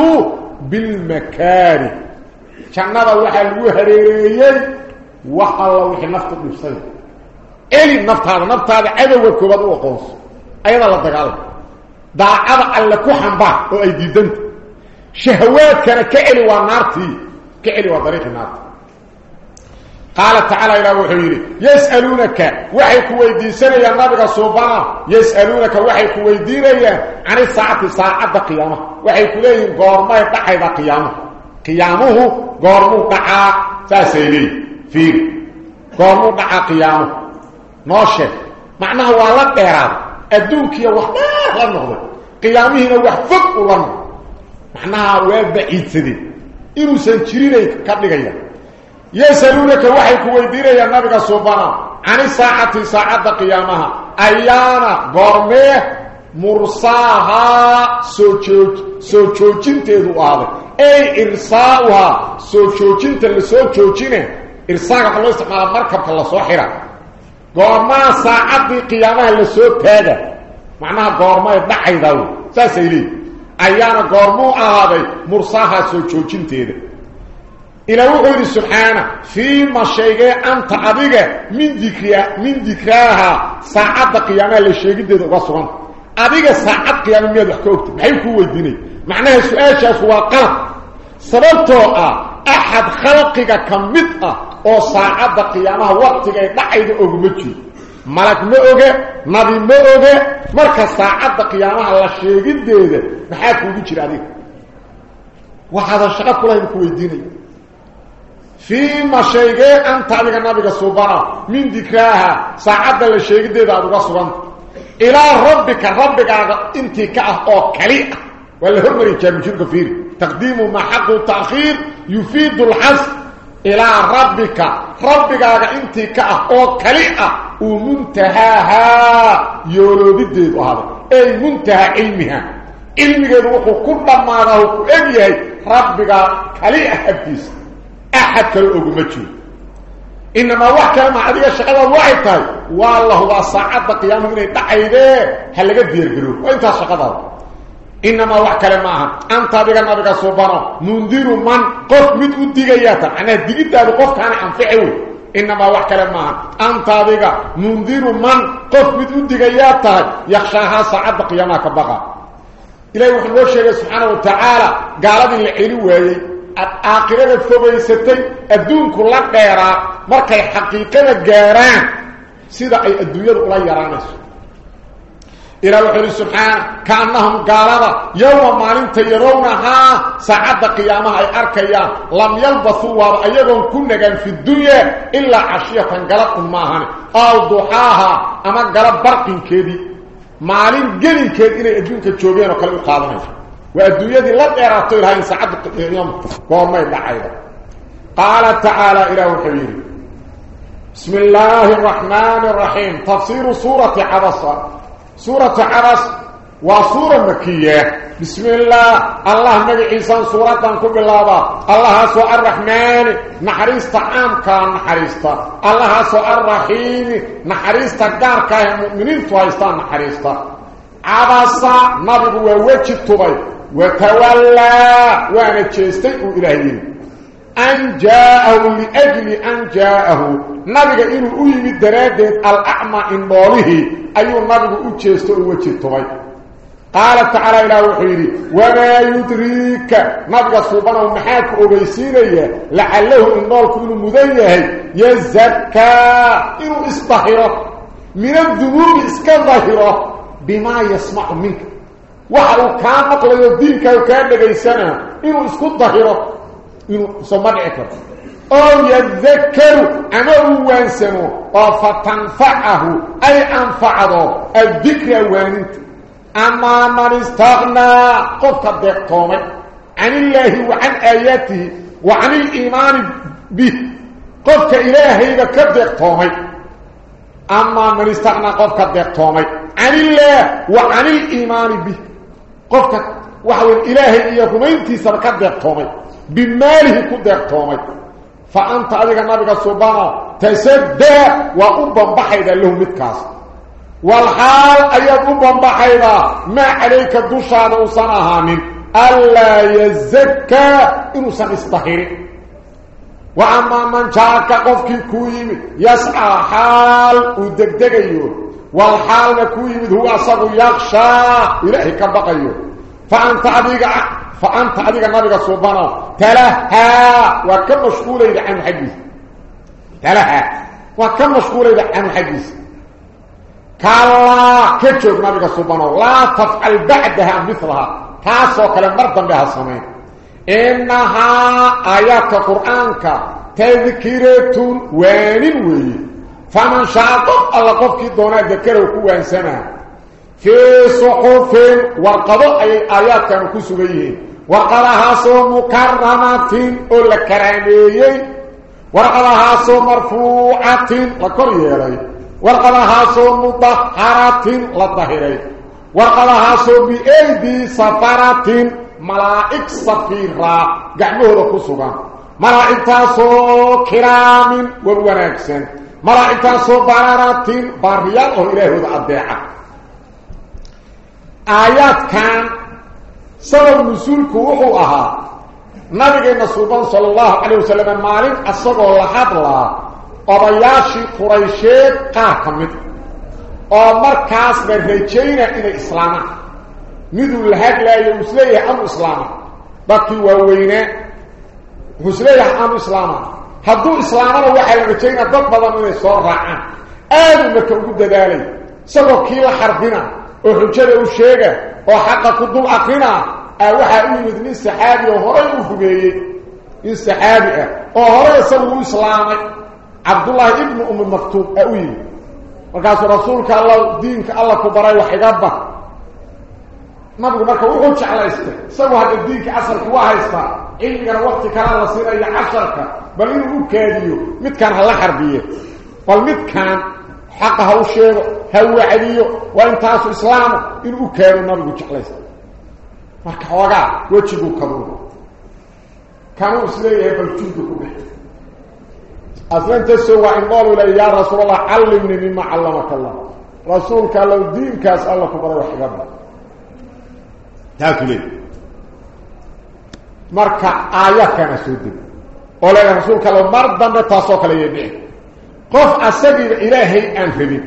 بالمكاره. جنبه وحي الوهريريين وحي الله وحي نفط نفسه إلي النفط هذا نفط هذا أيضا وكبت وقوص أيضا لدقال دعا أضع لكو حنبا وأيدي دنت شهوات كان كعلي ونارتي كعلي وطريق نارتي. قال تعالى إلى وحيري يسألونك وحي كويديسن يا نبي صوبنا يسألونك وحي كويديري عن الساعة ساعة القيامه وحي كلي غورما دحي القيامه قيامه غورما دعاء تاسيني في غورما دعاء قيامه. ماشي معناه والله ترى ادوك يا وحده لا نغض قيامه هنا وحفظ ولن معناها وبعيد سدي. انو سنجري كدغيا ku weydiinayaan nabiga suubana cani saacati saacadda qiyaamaha ayaana goormee mursaahaa soo jooj soo joojinteedu ahaaday أي إرساؤها سو جوجين تلسو جوجين إرساء الله استعمال مركب كالله قورما ساعة قيامة لسو تادا معناها قورما يدعي داو. ساسيلي. أيانا قورمو أهاضي مرساها سو جوجين تادا إلى وحيد سبحانه فيما شيء أنت أبيك من ذكرها من ذكرها ساعة قيامة للشيء دي غصرا أبيك ساعة قيامة مياد وحكوكت. محيو كوة الديني. معناها سؤال شاف واقع سببته أحد خلقك كمدة أو ساعة قيامة وقتك يدعيد أغمتي. ملك ما أغي نبي ما أغي مركز ساعة قيامة للشيء دي محاكو بيجر أبيك وهذا الشغل كله يكوة الديني. فيما شيء أنت عليك النبي سبحانه من ذكرها ساعد دي ذا سبحانه إلى ربك ربك انت كأه أو كليئة كان مشير كفير تقديم ما حق التأخير يفيد الحس. إلى ربك. ربك انت كأه أو كليئة ومنتهاها يولو بديد وهذا أي منتهى علمها. علمك يدوكو كل ما أبيه ربك كليئة حبيس. أحد كلو أقمتشو إنما وحكا ما عديك الشغلة واحد والله هو صعد قيامه من التعيدة هل لقد دير قلوب وانت الشغلة إنما وحكا معها أنت بك النبي سبحانه. منذر من قف مد أدقياتا أنا دقيت هذا قف كان أنفعه إنما وحكا معها أنت بك منذر من قف مد أدقياتا يخشاها صعد قيامك إلهي وحلو الشيء سبحانه وتعالى قال ذي العلوة aakhirada fogaysatay adduunku la dheeraa markay xaqiiqada gaaraan sida ay adduunyada ula yaraanayso ilaa wuxuu yidhi subxaana kaannahum gaalada yowma maalinta yarawnahaa saacadda qiyaamaha ay arkayaan lam yalbasuu waaba ayagoon ku nagaan fi dunya ilaa cashiyatan galab un maahane aw duxaaha ama galab barqinkeedii maalin gelinkeed inay adduunka joogeen oo kale دي لا ديراتو الهي سعد يوم قوم دحايدا قال تعالى إلى وحير بسم الله الرحمن الرحيم تفسير سوره عبس سوره عبس وسوره مكيه بسم الله الله نبي عيسى سوره كل الله الله سو الرحمن نحريست عام كان نحريست الله سو الرحيم نحريست دار كان مؤمنين تويستان نحريست عبس نبي ووجه تبي وتولى وأنا جيستي إلهي. أن جاءه لأجل أن جاءه. نبغى إنه أيمي الدرادة الأعمى إن ضاله أيو نبغى أجيستي وجهتمي قال تعالى إلى وحيري وما يدريك. نبغى صوبنا ومحاك أبيسيني لعله إن ضالك إنه مذيه يزكى. إنه استهره من الذنوب اسكظهره بما يسمع منك. وحو كان مقلا دينك وكان دغيسنا انه اسكو ظهيره انه سمعك أكثر أو يذكر أنا هو انسمو أو فتنفعه اي انفعه الذكر وانت اما من استغنى قف قدكم عن الله وعن اياته وعن الايمان به قف كاله اذا كدقتم اما من استغنى قف كدقتم عن الله وعن الايمان به قفك وحو الإله يكون انت سرقد قومي بماله قد قومي فأنت اديك نبيك سبحانه تسد وقبن بحيدا لهم متكاس. والحال ايقبن بحيدا ما عليك الدشا وصنها من. ألا يزكى إنه سنستحر وعما من جاك قفك كويم يسعى حال ودكدك يوم والحال كو يمد هو أصاب يخشى إلهي كبقيه فأنت عديك فأنت عديك النبي سبحانه تلها وكم مشغولة عن حديث تلها وكم مشغولة عن حديث كلا كتشوف النبي سبحانه؟ لا تفعل بعدها مثلها. تاسو كلام مرضا بها السمين إنها آيات قرآنك تذكيرة وانين وين فمن شاطف الله قفك دونا ذكره كوان سنة. في صحف والقضاء أي آيات كانوا كسبيه. وقضاها سو مكرمة أولا كرامية. وقضاها سو مرفوعة لكريري وقضاها سو مطهرة لطهري. وقضاها سو بأيدي سفرة malaa'ig safiira gacmahooda ku sugan malaa'igtaasoo kiraamin war baraaratin baariyaal oo ilaahooda addeeca aayaadkan sabab nusuulku wuxuu ahaa nabigeena suuban sala allahu calayh wasalam maalin asagoo la hadlaa odayaashii quraysheed qaar ka mid oo markaasba rajayna inay islaamaan miduu la hadlaayo uu isleeyahay anu islaama dadkii waaweynaa wuxuu isleeyahay anu islaama هدو إسلامنا وحي العجينة ضد بضا من السورة رعان آدم لك أقود دالي سبو كيلا حربنا وحجر الشيقة وحقا قدو العقنا وحي أمد من السحابي وهرين وفقية السحابي وهرين سبو إسلامي عبد الله ابن أم المكتوب أويل وقاس رسولك الله دينك الله كبرى وحقابة ما بقول لك وحجع على إسلام سبو هذا الدينك أصلك وحيستان siinaya casharka bal inuu u kaadiyo midkaan hala xarbiye bal midkaan xaqa ha u sheego ha wacdiyo waa intaasu islaamu inuu u kaado nabigu jeclaystay marka xoogaa wejiguu kaduuba kanuu isleeyahay bal juudu ku bixi aslantaso waa indhool ila yaa rasuul allah callimnii mima callamaka allah rasuulka allow diinkaas alla ku baray wax iga bar taasuu leey qof asagiiba ilaahay aan rabin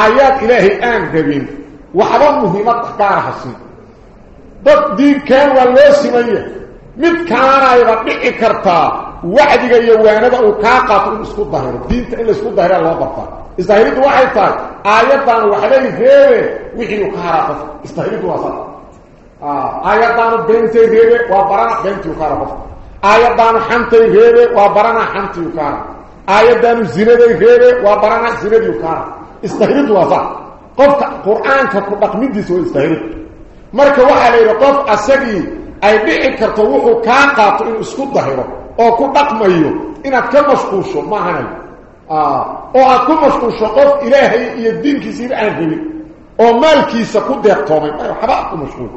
aayaad ilaahay aan rabin waxba muhiimad gaaraha siin dad diinkan waa loo simaya mid kaanayba dhici kartaa wacdiga iyo waanada uu kaa qaato in isku dahiro diinta in la isku dahira loo bartaa isdahiriddu waxay tahay aayaddan waxbay reebe wixii uu ka haraa qof isdahiriddu waa sa aayaddaanu beentay reebe waa barana beentii uu ka hara qofka aayaddaanu xantay reebe waa barana xantii uu ka hara aayaddaanu zinaday reebe waa barana zinadii uu ka hara isdahiriddu waa sa qofka qur-aanka ku dhaqmidiisa waa isdahiriddu marka waxaa la yidhi qof asagii ay dhici karto wuxuu kaa qaato inuu isku dahiro oo ku dhaqmayo inaad ka mashquulsho maahanay oo aad ku mashquulsho qof ilaahay iyo diinkiisiiba aan rabin oo maalkiisa ku deeqtoomay waxba ku mashquul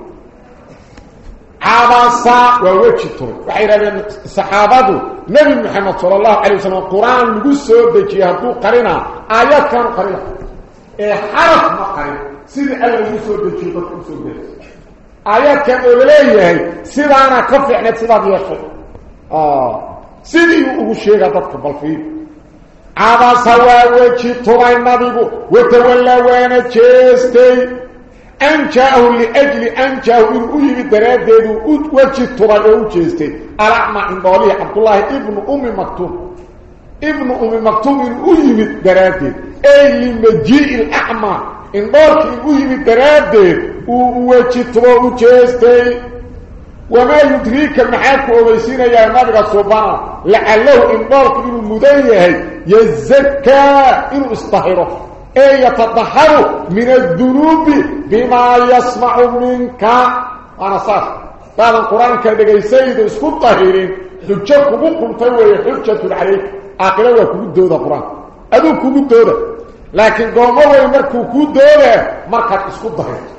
عباسا ووجتر وحيرا صحابه نبي محمد صلى الله عليه وسلم القران نغسو بجي هادو قرينا آيات كان قرينا اي حرف ما قرينا سيدي الله نغسو بجي بطل سو بجي. آيات كان اولي هي سيدي أنا كف إحنا سيدي يخو آه. سيدي هو شيغا دفت بالفي عباسا ووجتر اي نبي وتولى وين تشيستي أن جاءوا لأجل أن جاءوا يريد دراده وجهت طلعوا جهستي ارحم إن بالي عبد الله ابن أم مكتوم. ابن أم مكتوم يريد دراده أي مجيء الأعمى. إن بارك يريد دراده وجهت طلعوا جهستي وما يدريك معاك وبيسين يا نبي سبحان لعله إن بارك المديه يزكى إن استهره min adunuubi bimaa yasmacu minka waana saas daadan qur-aanka dhegaysayda isku dahirin xujo kugu qumtay weeye xujatun calayka aakhira waa kugu dooda qur-aanka aduu kugu dooda laakiin goommo wey markuu kuu doodaa markaad isku dahirto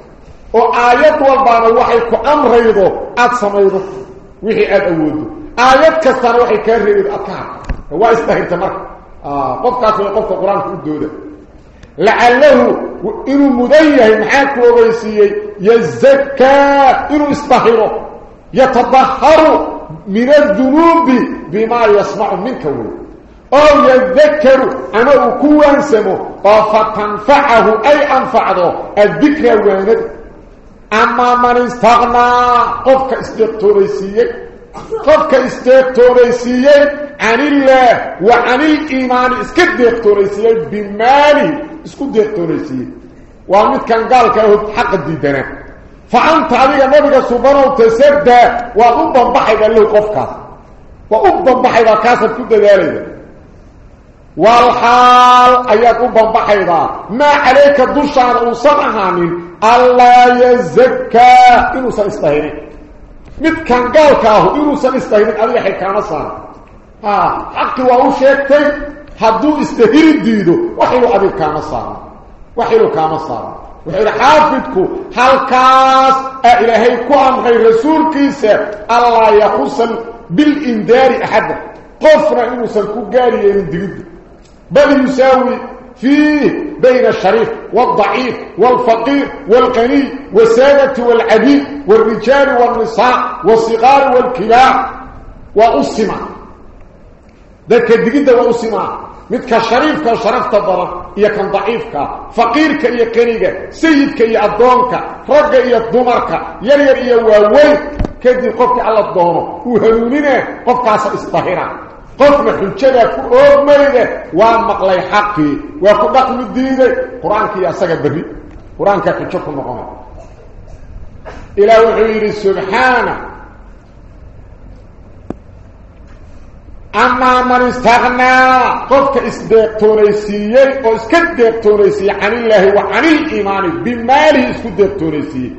oo aayad walbaana waxay ku amraydo aada samaydo wixii aada awoodo aayad kastana waxay aad ka harto waa isdahirta marka qofkaas way qofka qur-aanka u dooda لعله إنه مديه معاك ورئيسيه يزكى إنه استهره يتطهر من الذنوب بما يصنع منك أو يذكر أنا أكو أنسمه فتنفعه أي أنفعه الذكر وينه أما من استغنى قفك استهره قفك استيق توريسيين عن الله وعن الإيمان اسكد ديق توريسيين بمالي اسكد ديق توريسيين وعند كان قال كهد حق ديدنا فعنت علي النبي سبحانه وتسد وأبن بحيدا له قفك وأبن بحيدا كاسب كده ذلك والحال أيها أبن بحيدا ما عليك الدشار وصمحان الله يزكى إنه سيستهيني mid kan gaalka ah inuu san istahinin adiga xilkaana saara ha xaqi waa u sheegtay hadduu istahiri diido wax inuu adiga kaama saaro wax inuu kaama saaro وحيد حافظك هل كاس إلهي كوام غير رسول كيسا الله يخص بالإندار أحد قفر إنه سنكو قاري يندرد بل يساوي فيه بين الشريف والضعيف والفقير والقني والسادة والعبيد والرجال والنساء والصغار والكلاب وأسمع. ذلك الدقيقة وأسمع. مثل الشريفك وشرفت الضرر إيكاً ضعيفك. فقيرك إيكاً سيدك إيكاً رجع إيكاً يرير إيكاً كذلك قفك على الضرر وهلونينه قفك على إصطهره قفنا حجدا كوب مريد وامق لي حقي وكدق مديده قرانك يا سغا بري قرانك تشوف نقوم إلى وحير سبحانه اما من استغنى قفت اسدق تونسي أو اسكدق تونسي عن الله وعن الايمان بماله اسكدق تونسي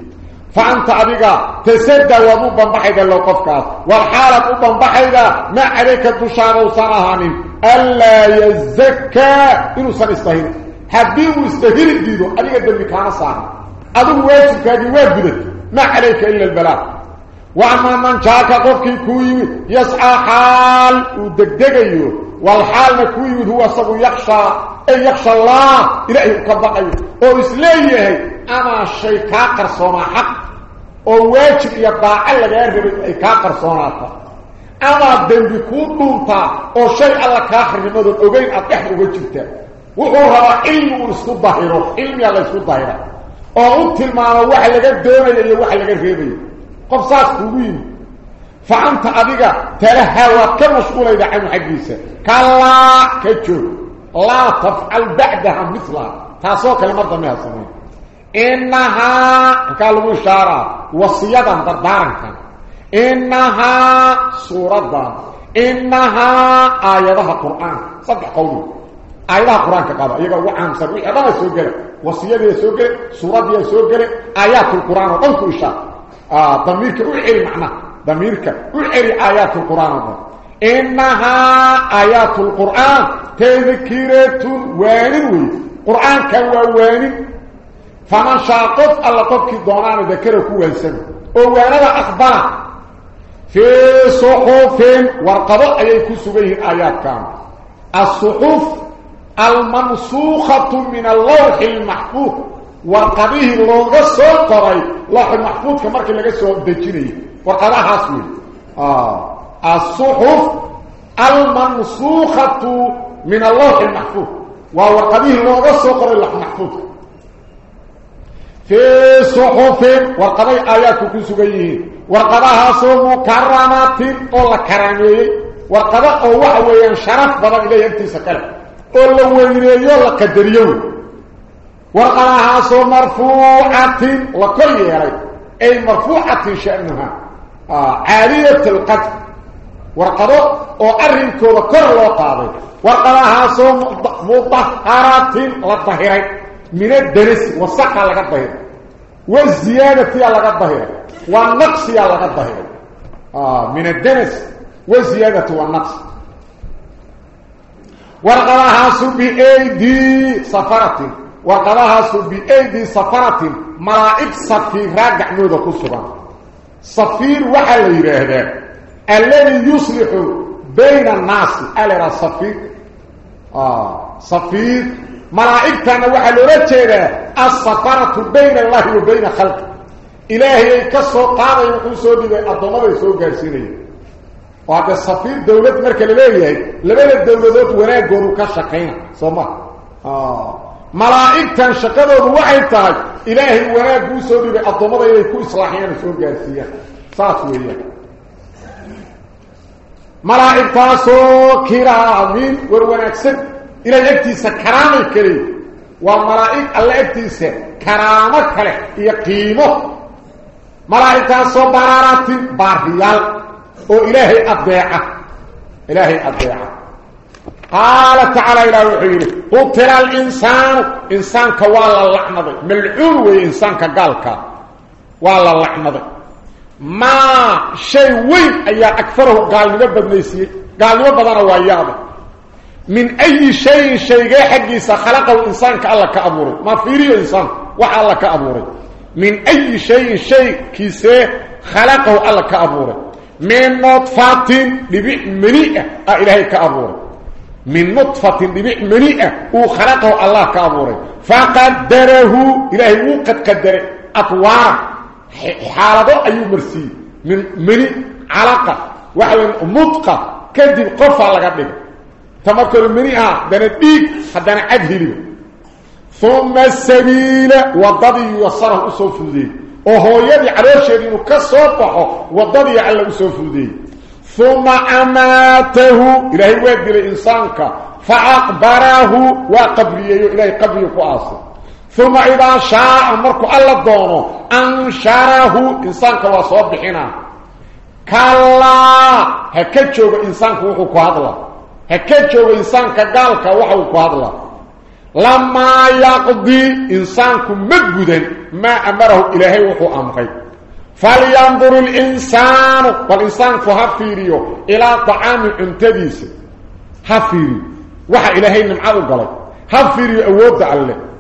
فأنت أبقى تسدى وضو بنبحيدا لو قفك والحالة بنبحيدا ما عليك الدشان وصنهاني. ألا يزكى إنه سنستهين. حبيه استهير الديدو. أبقى الدنبي كان صاحب أدو واجب كادي واجبدت ما عليك إلا البلاء. وأما من جاك قفك كوي يسعى حال ودقدقيه والحال كوي هو صبو يخشى. أي يخشى الله إلهي كبقيه وإسليه أما الشيء كاقر صونا حق. وواجب يباع لك يرغب أي كاقر صوناتا أما الدنبي كون دونتا. أو شيء الله كاقر لماذا؟ أغين أطيح وجبتا وهو هو علم ونسكو ظاهره علم يالله oo u tilmaamo waxa laga doonayo iyo waxa laga reebayo qof saas kugu yimi فأنت أبيك تلهى وكمشغول إذا عن حقيسة كلا كجو لا تفعل بعدها مثلها. تاسو كلمة ضميها سمين إنها قالوا مشارة وصية ضدارنك إنها سورة إنها آياتها قرآن. صدق قولي. آياتها قرآن كقابة يقول وعام سبوي هذا سوقل وصية سوقل سورة سوقل آيات القرآن. وطنك إشاء آه ضميرك أعلي معناه. ضميرك أعلي آيات القرآن. إنها آيات القرآن تذكيرة وانوي قرآن كوانوي فمن شاقف الله قفك دونان ذكره كوانسان ووانا أخبار؟ في صحف ورقضاء أيكو سبيه آيات كان. الصحف المنسوخة من اللوح المحفوظ. ورقضيه اللوغة سوطري لوح المحفوظ كمارك لغا سوط دجيني. ورقضاء حاسوي آه. الصحف المنسوخة من اللوح المحفوظ. وورقضيه اللوغة سوطري اللوح المحفوظ. في صحف ورقضي آيات كسوغيه ورقضها سو مكرمات أو كرامي. ورقضا أو وحويان شرف بدل إلى انت سكل أو لو ويريو لا قدريو ورقضها سو مرفوعة وكل يري أي مرفوعة شأنها. آه عالية القدر. ورقضا أو ارنكو كور لو قاday ورقضها سو مطهرات لطهرين من الدرس وسقى لغا ظهير والزيادة لغا ظهير والنقص لغا ظهير آه من الدرس والزيادة والنقص ورقضاها بأيدي سفرة ورقضاها بأيدي سفرة ملائك صفير راجع نودا كسبا صفير وحل يرهده الذي يصلح بين الناس. على الصفيق آه صفيق. ملائكتنا وحل رجل الصفرة بين الله وبين خلق إلهي يكسو قادة يقول سوبي أبدو ماذا يسوه قرسيني. وهذا الصفيق دولة مركة لبيهي لبيه الدولة ذات وراء قروكا شقين صمع آه. ملائكتنا شقينه وحيطاك إلهي وراء قوي سوبي أبدو ماذا يكون إصلاحيان يسوه قرسيني صافي إياه dhigay adoomada inay ku islaahiyaan soo gaarsiiyaan saas weeyaan malaa'iktaasoo kiraamin war wanaagsan إلى أكتيسة كرامة كريم وملائك الله أكتيسة كرامة كله يقيمه ملائكة صبرارات باريال وإلهي أبداعه إلهي أبداعه قال تعالى إلى وحيره قتل الإنسان إنسان كوالا اللحمة ملعون إنسان كقالك والا اللحمة ما شيء وين أي أكثره قال نبض نيسي قال نبض أنا وإياده من أي شيء شيء حقيسة خلقه الإنسان كالله كأمره ما فيري إنسان وحا الله كأبوري من أي شيء شيء كيسي خلقه الله كأبوري من نطفة لبيع منيئة إلهي كأبوري من نطفة لبيع منيئة وخلقه الله كأبوري فقدره إلهي وقد قدره. أطوار. حالده أيو مرسي. من مني علاقة. وحوين مطقة كذب قفة لقد تمكن منيئة دانا ديك. حدانا عدهلي ثم السبيل وضضي يوصره أسوف ذي وهو يدي علوشة إنه كالصوبحه وضضي على أسوف ذي ثم أماته. إلهي ويدي لإنسانك. فأقبره وقبليه. إلهي قبليه فأصل ثم إذا شاء مركو الله دونه أنشره إنسانك وصوبحنا كلا هكتشوغ إنسانك وحو كهدلا هكتشوغ إنسانك قالك وحو كهدلا لما يقضي إنسانك مجدا ما أمره إلهي وحو أمخي فلينظر الإنسان والإنسان فهفيريو إلى طعام انتديس. هفيري وحا إلهي نمعه قلت هفيريو أود عليه.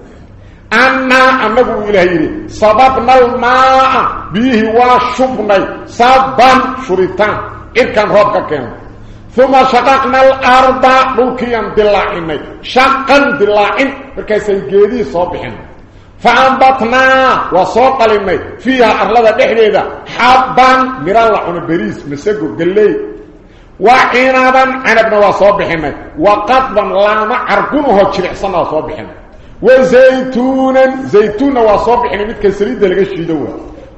أنا أنه إلهي. صببنا الماء به وشبني صبا شريطان إذ كان ربك كان ثم شققنا الأرض ملكيا دلاعين شقا دلاعين فكيسا يجيدي صبحين فأنبطنا وصوق لنا فيها أرلادة بحريدة حبا مرالعون بريس مسجو قلي. وعنبا عنبنا وصوبحنا وقطبا لاما عرقونه تشريحسنا وصوبحنا وزيتونا زيتونا وصوبحنا متك سريدة لغشيدوا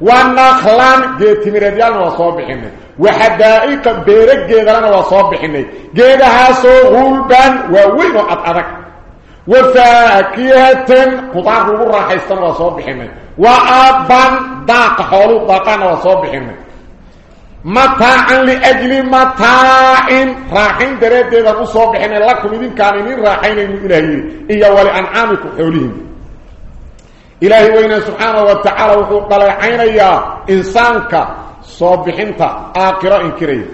ونخلان جيت مرديالنا وصوبحنا وحدائق بيرك جيدلنا وصوبحنا جيدها سو غلبا ووينو أطعدك وفاكهة قطار الغرة حيستان وصوبحنا وآبا داق حولو داقانا وصوبحنا متاعا لأجل متاع. راحين دريد ديدا وصوبحنا لكم إذن كانين راحين إلهي إيا ولأنعامكم حولهم. إلهي وإنا سبحانه وتعالى وقال عين يا إنسانك. صوبحنت آقرا إنكري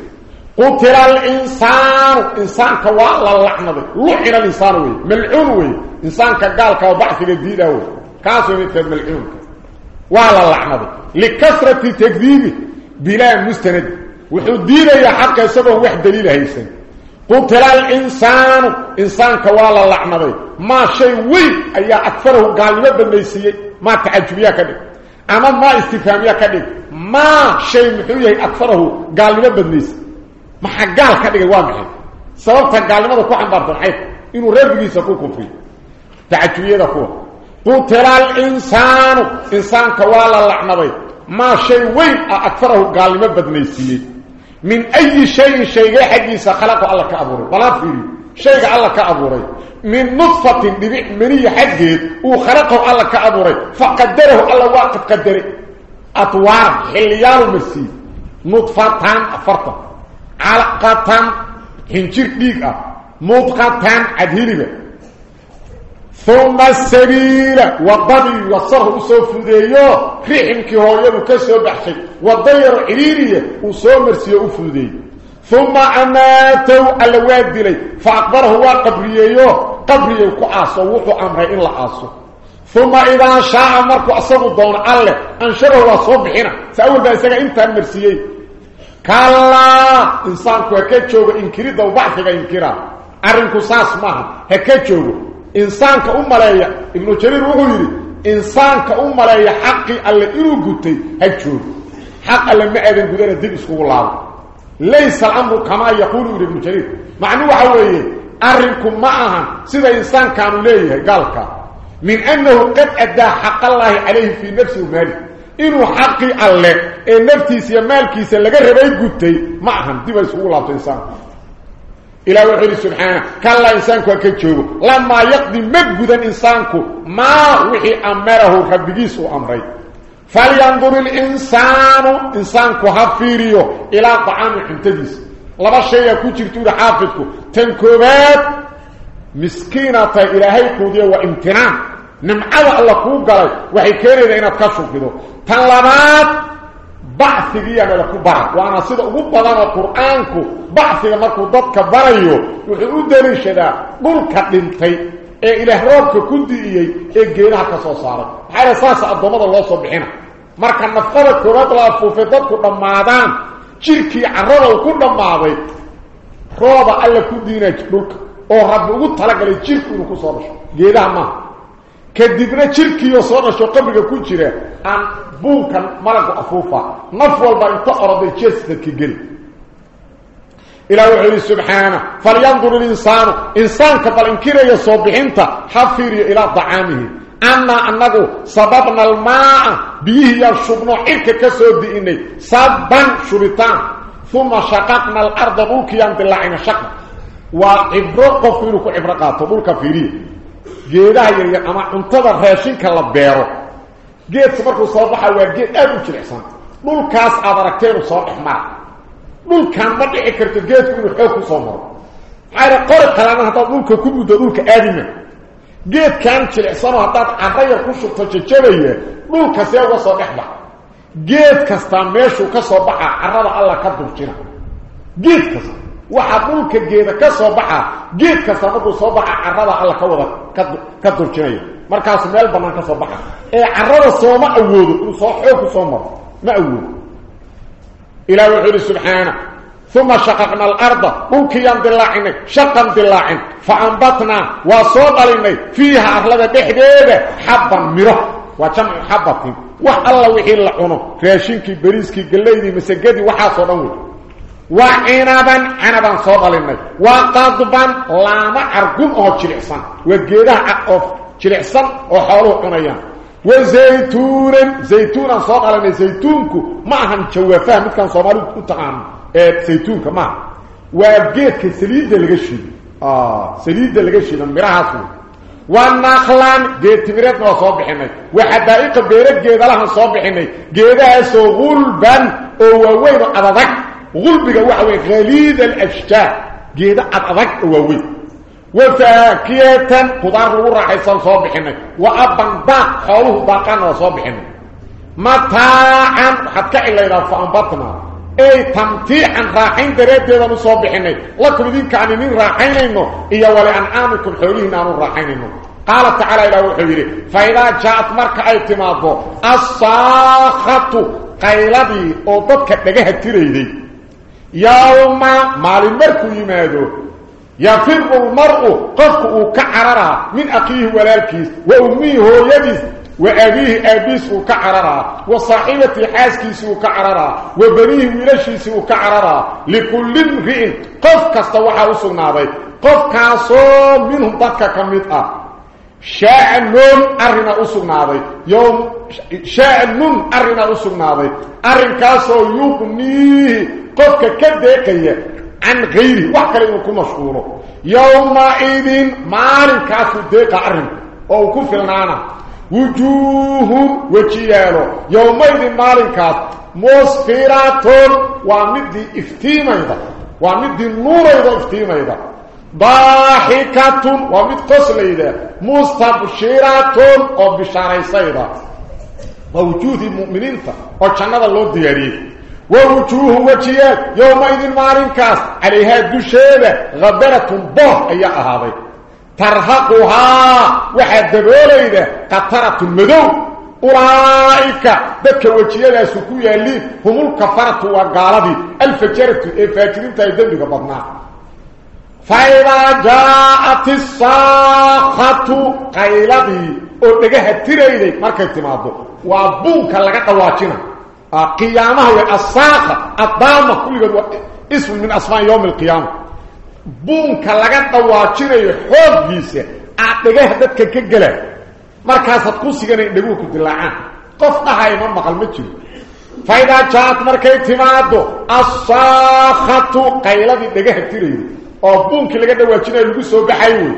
قتل الإنسان. إنسانك والله اللعنة لحن الإنسان وي. ملعون إنسانك قالك وبعث جديد وي. كاسو يتد ملعونك والله اللعنة لكثرة تكذيبه. بلا مستند. وحدين يا حق يسبه واحد دليل هيسن. قتل الإنسان إنسانك والله اللعنة ما شيء وي أي أكثره قال بالنيسية ما تعجبيا كده. أما ما استفهاميا كده. ما شيء محوية أكثره قال بالنيسية ما حقال كدغ waa maxay sababta gaalnimada ku xambaarsan xayf inuu rabbigiisa ku kufri taajiyada ku qutilal insanu insanka wala la'nabay ma ما شيء وين أكثره قال ما بدنيسي من أي شيء شيء حديث خلقه الله كابور ولا في شيء الله كابور من نطفة بدي مني حدد وخلقه الله كابور فقدره الله واقف قدره. أطوار هليار مسي نطفة فرط علقة هنجر ديقة. مطقه ادهيله ثم السبيل والضبي وصره أسوف ذيه رحمك هو يلو كسو بحشي والضير عريرية وصو مرسي أفذيه ثم أماته الواد لي فأقبره وقبريه قبرية كعاصو وحو أمره إلا عاصو. ثم إذا شاء مركو أصبه دون الله أنشره وصبحنا سأقول بأسك إنت المرسيين كلا إنسانك هكا إنكريد وبعثك إنكرا. أرنكو ساس إنسانك أماليا ابن جرير وغيري إنسانك أماليا حقي اللي إلو قلتي هكا حق اللي معدن قدنا ديب اسكو الله ليس الأمر كما يقول ابن جرير معنوه حواليه أرنكو معها سيدا إنسان كانوا ليه قالك من أنه قد أدى حق الله عليه في نفسه وماله alle ee naftiisa iyo maalkiisa laga rabay gutay ma ahan dib ay isugu laabto insaanku. Ilaah wuxuu yidhi subxaana kallaa insaanku ha ka joogo lamaa yaqdi ma gudan insaanku maa wixii amarahu rabbigiis uu amray falyandur ilinsaanu insaanku ha fiiriyo ilaa dacaami cuntadiisa laba shayaa ku jirta uhi xaafidku tan koobaad miskiinata ilaahay quudiya waa imtinaan bacfigiiyanala ku bara waana sida ugu badanoo qur-aanku bacfiga markuu dadka barayo wuxuu u daliishadaa dhulka dhintay ee ilaah roobka ku di'iyey ee geedaha ka soo saaray maxaa saas addoommada loo soo bixina marka nafqada koobaad la afuufay dadku dhammaadaan jirkii carrada uu ku dhammaaday rooba alla ku diinaa dhulka oo rabbi ugu talagalay jirku inuu ku soo dhasho geedaha maaha kadibna jirkiioo soo dhasho qabriga ku jira aan afuufa naf walba inta oroday jeesdadka geli إلى وحده سبحانه. فلينظر الإنسان. إنسان كبالإنكيرية صوبحنت حفير إلى طعامه. أنا أنه صببنا الماء به يشبنا إلك كسود إني صبا شبطان ثم شققنا الأرض بلك ينطلعين شق وعبرق قفيرك عبرقات بلك فيري جيدها يريد أما انتظر هاشينك اللبيرو جيد سبرك صوبحا وجيد أبو جلحسان بلكاس أدركتين صوبح معه dhulkan ma dhici karto geedku inuu xoog ku soo maro maxaa qori kalena haddaad dhulka ku muddo dhulka aadima geedkan jilicsanoo haddaad carrayar ku shubto jajabaya dhulka see uga soo dhex baxa geed kastaa meeshuu ka soo baxaa carrada alla ka durjina geed kasta waxaa dhulka geeda ka soo baxaa geed kasta markuu soo baxa carrada alla ka wada ka durjinaya markaasu meel bannaan ka soo baxa. Ee carrada sooma awoodo inuu soo xoog soo maro ma awoodo. إلى وحده سبحانه ثم شققنا الأرض ممكن ينضلاعنا شقا انضلاعنا فأنبطنا وصوغلنا فيها أغلب بحديدة حبا مره وجمع حبة وح الله وحي اللعنه راشينكي بريسكي قليدي مسجدي وحاسو نوي وعنبا عنبا صوغلنا وقضبا لاما عرقم أو جلعسان وقيدها أو حوله قنيان وزيتونا زيتونا صوق على زيتونك معهم جوافاه مثل كان صومالي تقام زيتونك ما وجيتك سليد لغشيد آه سليد لغشيد مراها والنخلان جيت مريت نو سو بخيني وحدائق بيرد جيد لها سو بخيني جيدها سو غلبا أو وين اددك غلبك waxa way غليظ الاشجار جيد اددك أو وين وفاكية قدار الراحيسان صوبحنا وأبن باق حوله باقان صوبحنا متاعا حتى إلا إذا فأنبطنا. أي تمتيعا راحين دريد ديدا صوبحنا لكم دين كعنين راحين إنه. إيا ولأنعامكم حولين أنه راحين إنه. قال تعالى إلى وحيره فإذا جاءت مركة اعتماده الصاخة قيلدي أو ضدك لغاها تريدي. يوم مال المركو يمادو يفر المرء قفك كعررا من أخيه ولالكيس وأميه هو يدس وأبيه أبيس كعررا وصاحبة حاسكيس كعررا وبنيه ولشيس كعررا لكل امرئ قف كستوحى وسنابي قف كاسو منهم ضدك كمتها شاعن أرنا أسنابي يوم شاعن أرنا أسنابي أرن كاسو يغنيه قفك كدكيه عن غيره وحكرا يكون مشهوره. يومئذ مالك كاسو ديك عرم. أو كفلنانا وجوه وجياله. يومئذ مالك مصفرات ومدي افتيميضا ومدي النور أيضا افتيميضا ضاحكة ومد قسليدا مستبشرات وبشاري سيدا ووجوه المؤمنين وجنة الله دياريه ووجوه وجيات يومئذ مارنكاس عليها دشيدة غبرة بوه أي أهاضي ترهقها واحد دبوليدة قطرة المدو. أولئك ذلك وجيات سكوية اللي هم الكفرة وقالبي الفجرة الفاجرين تايدن بك بطنا فإذا جاءت الساقة قيلبي ودقها تريدي مركة تماضو. وابونك لغا قواجنا قيامة والساقة الضامة كل اسم من أسماء يوم القيامة. بونك لغا قواجنا يحوض بيسي. أعطيها دادك كجلة مركاسة قوسيقنا يدقوه كدلاعان قفنها يمام مقال مجل فإذا جاءت مركي تماضو الساقة قيلبي دقها تريدي oo buunki laga dhawaajinay lagu soo baxay way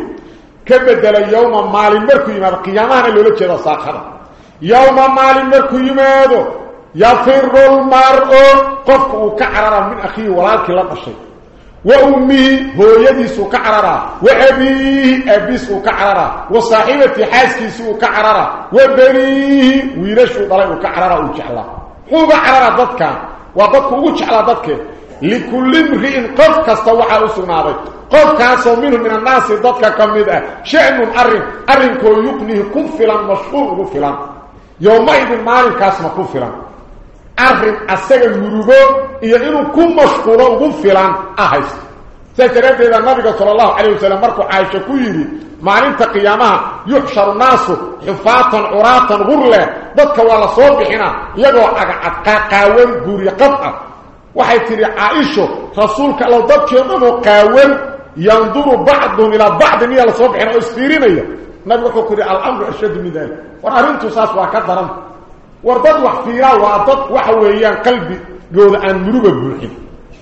ka bedela yawma maalin markuu yimaado qiyaamahana loola jeeda saaqada yawma maalin markuu yimaado يفر المرء قفك كعرر من أخي ولاك لقشي وأمي هو يدي سو كعرر وأبي أبي سو كعرر وصاحبة حاسك سو كعرر وبريه ويرش طلق كعرر وكعلا هو كعرر ضدك وضدك وكعلا ضدك. لكل مرئ قفك استوعى سنابك قد كاسو من الناس ضدك كميدة شعن أرن أرن كو يقنيه كفلا مشهور كفلا. يومئذ مالك اسمه كفلا. Arrin asaga murugo iyo inuu ku mashquulo ugu filan ahayst saas daraaddeeda nabiga sala allahu calayh wasalam markuu caaisha ku yidhi maalinta qiyaamaha yuxsharu naasu xufaatan curaatan gurleh dadka waa la soo bixinaa iyagoo agacadqaaqaawan guuryo qad ah waxay tidhi caaisho rasuulka allow dadkii dhanoo qaawan yanduru bacduhum ilaa bacdi miyaa la soo bixina oo isfiirinaya nabigu wuxuu ku yidhi alamru ashaddu min dalik war arrintu saas waa ka daran وردد وحفيرا وردد وحويان قلبي قول أن مروبة بروحي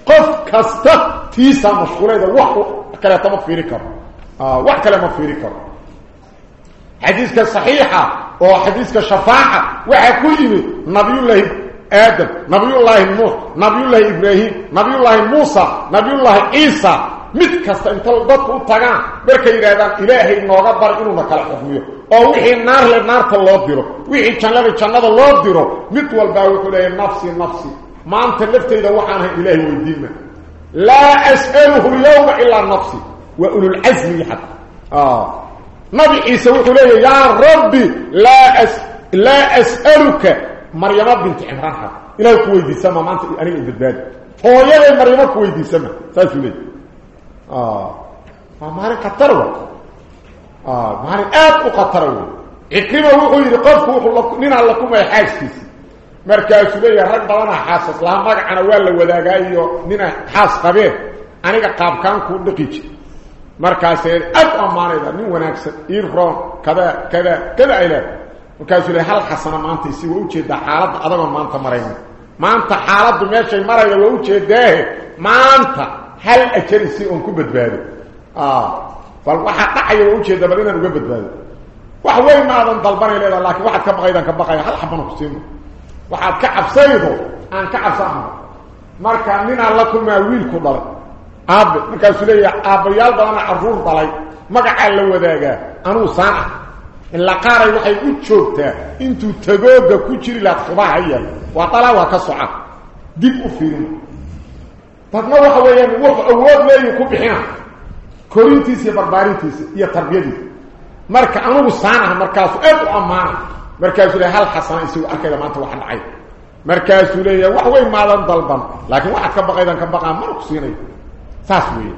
قف كستة تيسا مشغولة وحو أكلت مفيريكا وحكلا مفيريكا حديثك صحيحة وحديثك شفاعة وحكوين نبي الله آدم نبي الله نوح نبي الله إبراهيم نبي الله موسى نبي الله إيسى mid kasta inta dadku u tagaan markay yidhaahdaan ilaahay nooga bar inuuna kala xukmiyo oo wixii naar le naarta loo diro wixii jannada jannada loo diro mid walbaa wuxuu leeyahay nafsi nafsi maanta nafteyda waxaan ahay ilaahay weydiinma laa as'aluhu lyawma ilaa nafsi waa ululcasmi xad nabi ciise wuxuu leeyahy yaa rabbi laa as laa as'aluka maryamo binti cimraan xad ilahay ku weydiisama maanta aniga i badbaadi hooyaday maryamo ku weydiisama saasuu leeyay waa maalin khatar wa maalin aad u khatara wey cikrima wuxuu yidhi qofku wuxuu ninaa la kumaya xaaskiisi markaasuu leeyahay rag badanaa xaasas laha magacana waa la wadaagaa iyo nina xaas qabeen aniga qaabkaan kuu dhiqi jir markaasee aad u ammaanayda nin wanaagsan iroon kada kada kada ay leedahay markaasuu leeyahay hal xasana maanta isi waa ujeedaa xaaladda adagoon maanta marayna maanta xaaladdu meeshay marayda waa ujeedaahe maanta waa ujeeda bal inaan uga badbaado wax weyn maadan dalbanay leedaha laakiin waxaad ka baqaydaan ka baqaya hal xabana ku siima waxaad ka cabsaydo aan ka cabsanaha marka ninaan la kulmaa wiilku dhalay aabe markaasuu leeyahay aabbayaal badana carruur dhalay magacaa la wadaagaa anuu saan ah ilaa qaaray waxay u joogtaa intuu tagooga ku jiri laad xubaha hayal waa dhalaa waa ka soca dib u fiirin فما هو حوايان وقف اواد ما يكون حين كورنتيس يا بربارتيس يا تربيدي مركا انو سانها مركاس اد أمان مركاس له هل حسن سي أكيد ما انت واحد عيب مركاس له وحوي مالن دلبن لكن واحد كبقيدن كبقى مركسيني ساسوي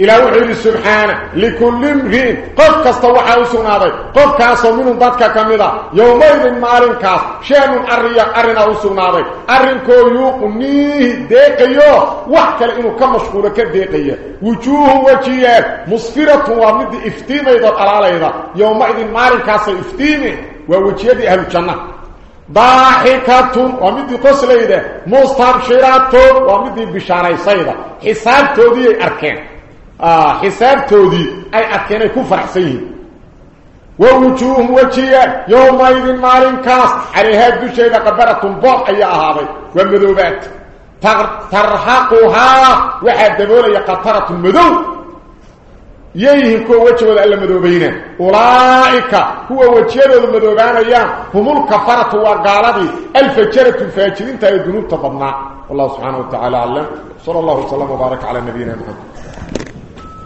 إلى وحيد سبحانه لكل امرئ. قف كستا وحا اسغناداي قف كاسو من ددك كميدا. يومئذ مالين كاس. شأن اريا ارنا اسغناداي ارنكو يوقنيه ديقيو. وحكل انه كمشغول كديقيه وجوه وجيه مصفرة ومد إفتيمة يدد علاليدا يومئذ مالين كاس إفتيمة. ووجيه أهل الجنة. ضاحكة ومدي قسليده مستبشرات ومدي بشاريسيده حسابتودي آه حسابتودي. أي اركان يكون فرحسين ووجوه وجيه يومئذ مالين كاس. عليها الدشيدة قبرة بوق أي أهابي. ومذوبات ترحقها واحد دبولة قطرة المذوب يهي كو وجهود إلا مدوبينا أولئك هو وجهود المدوبان أيام. هم الكفرة وقالدي الفجرة الفاجرين تا يدنوب تبضنا والله سبحانه وتعالى علم صلى الله وسلم وبارك على نبينا محمد.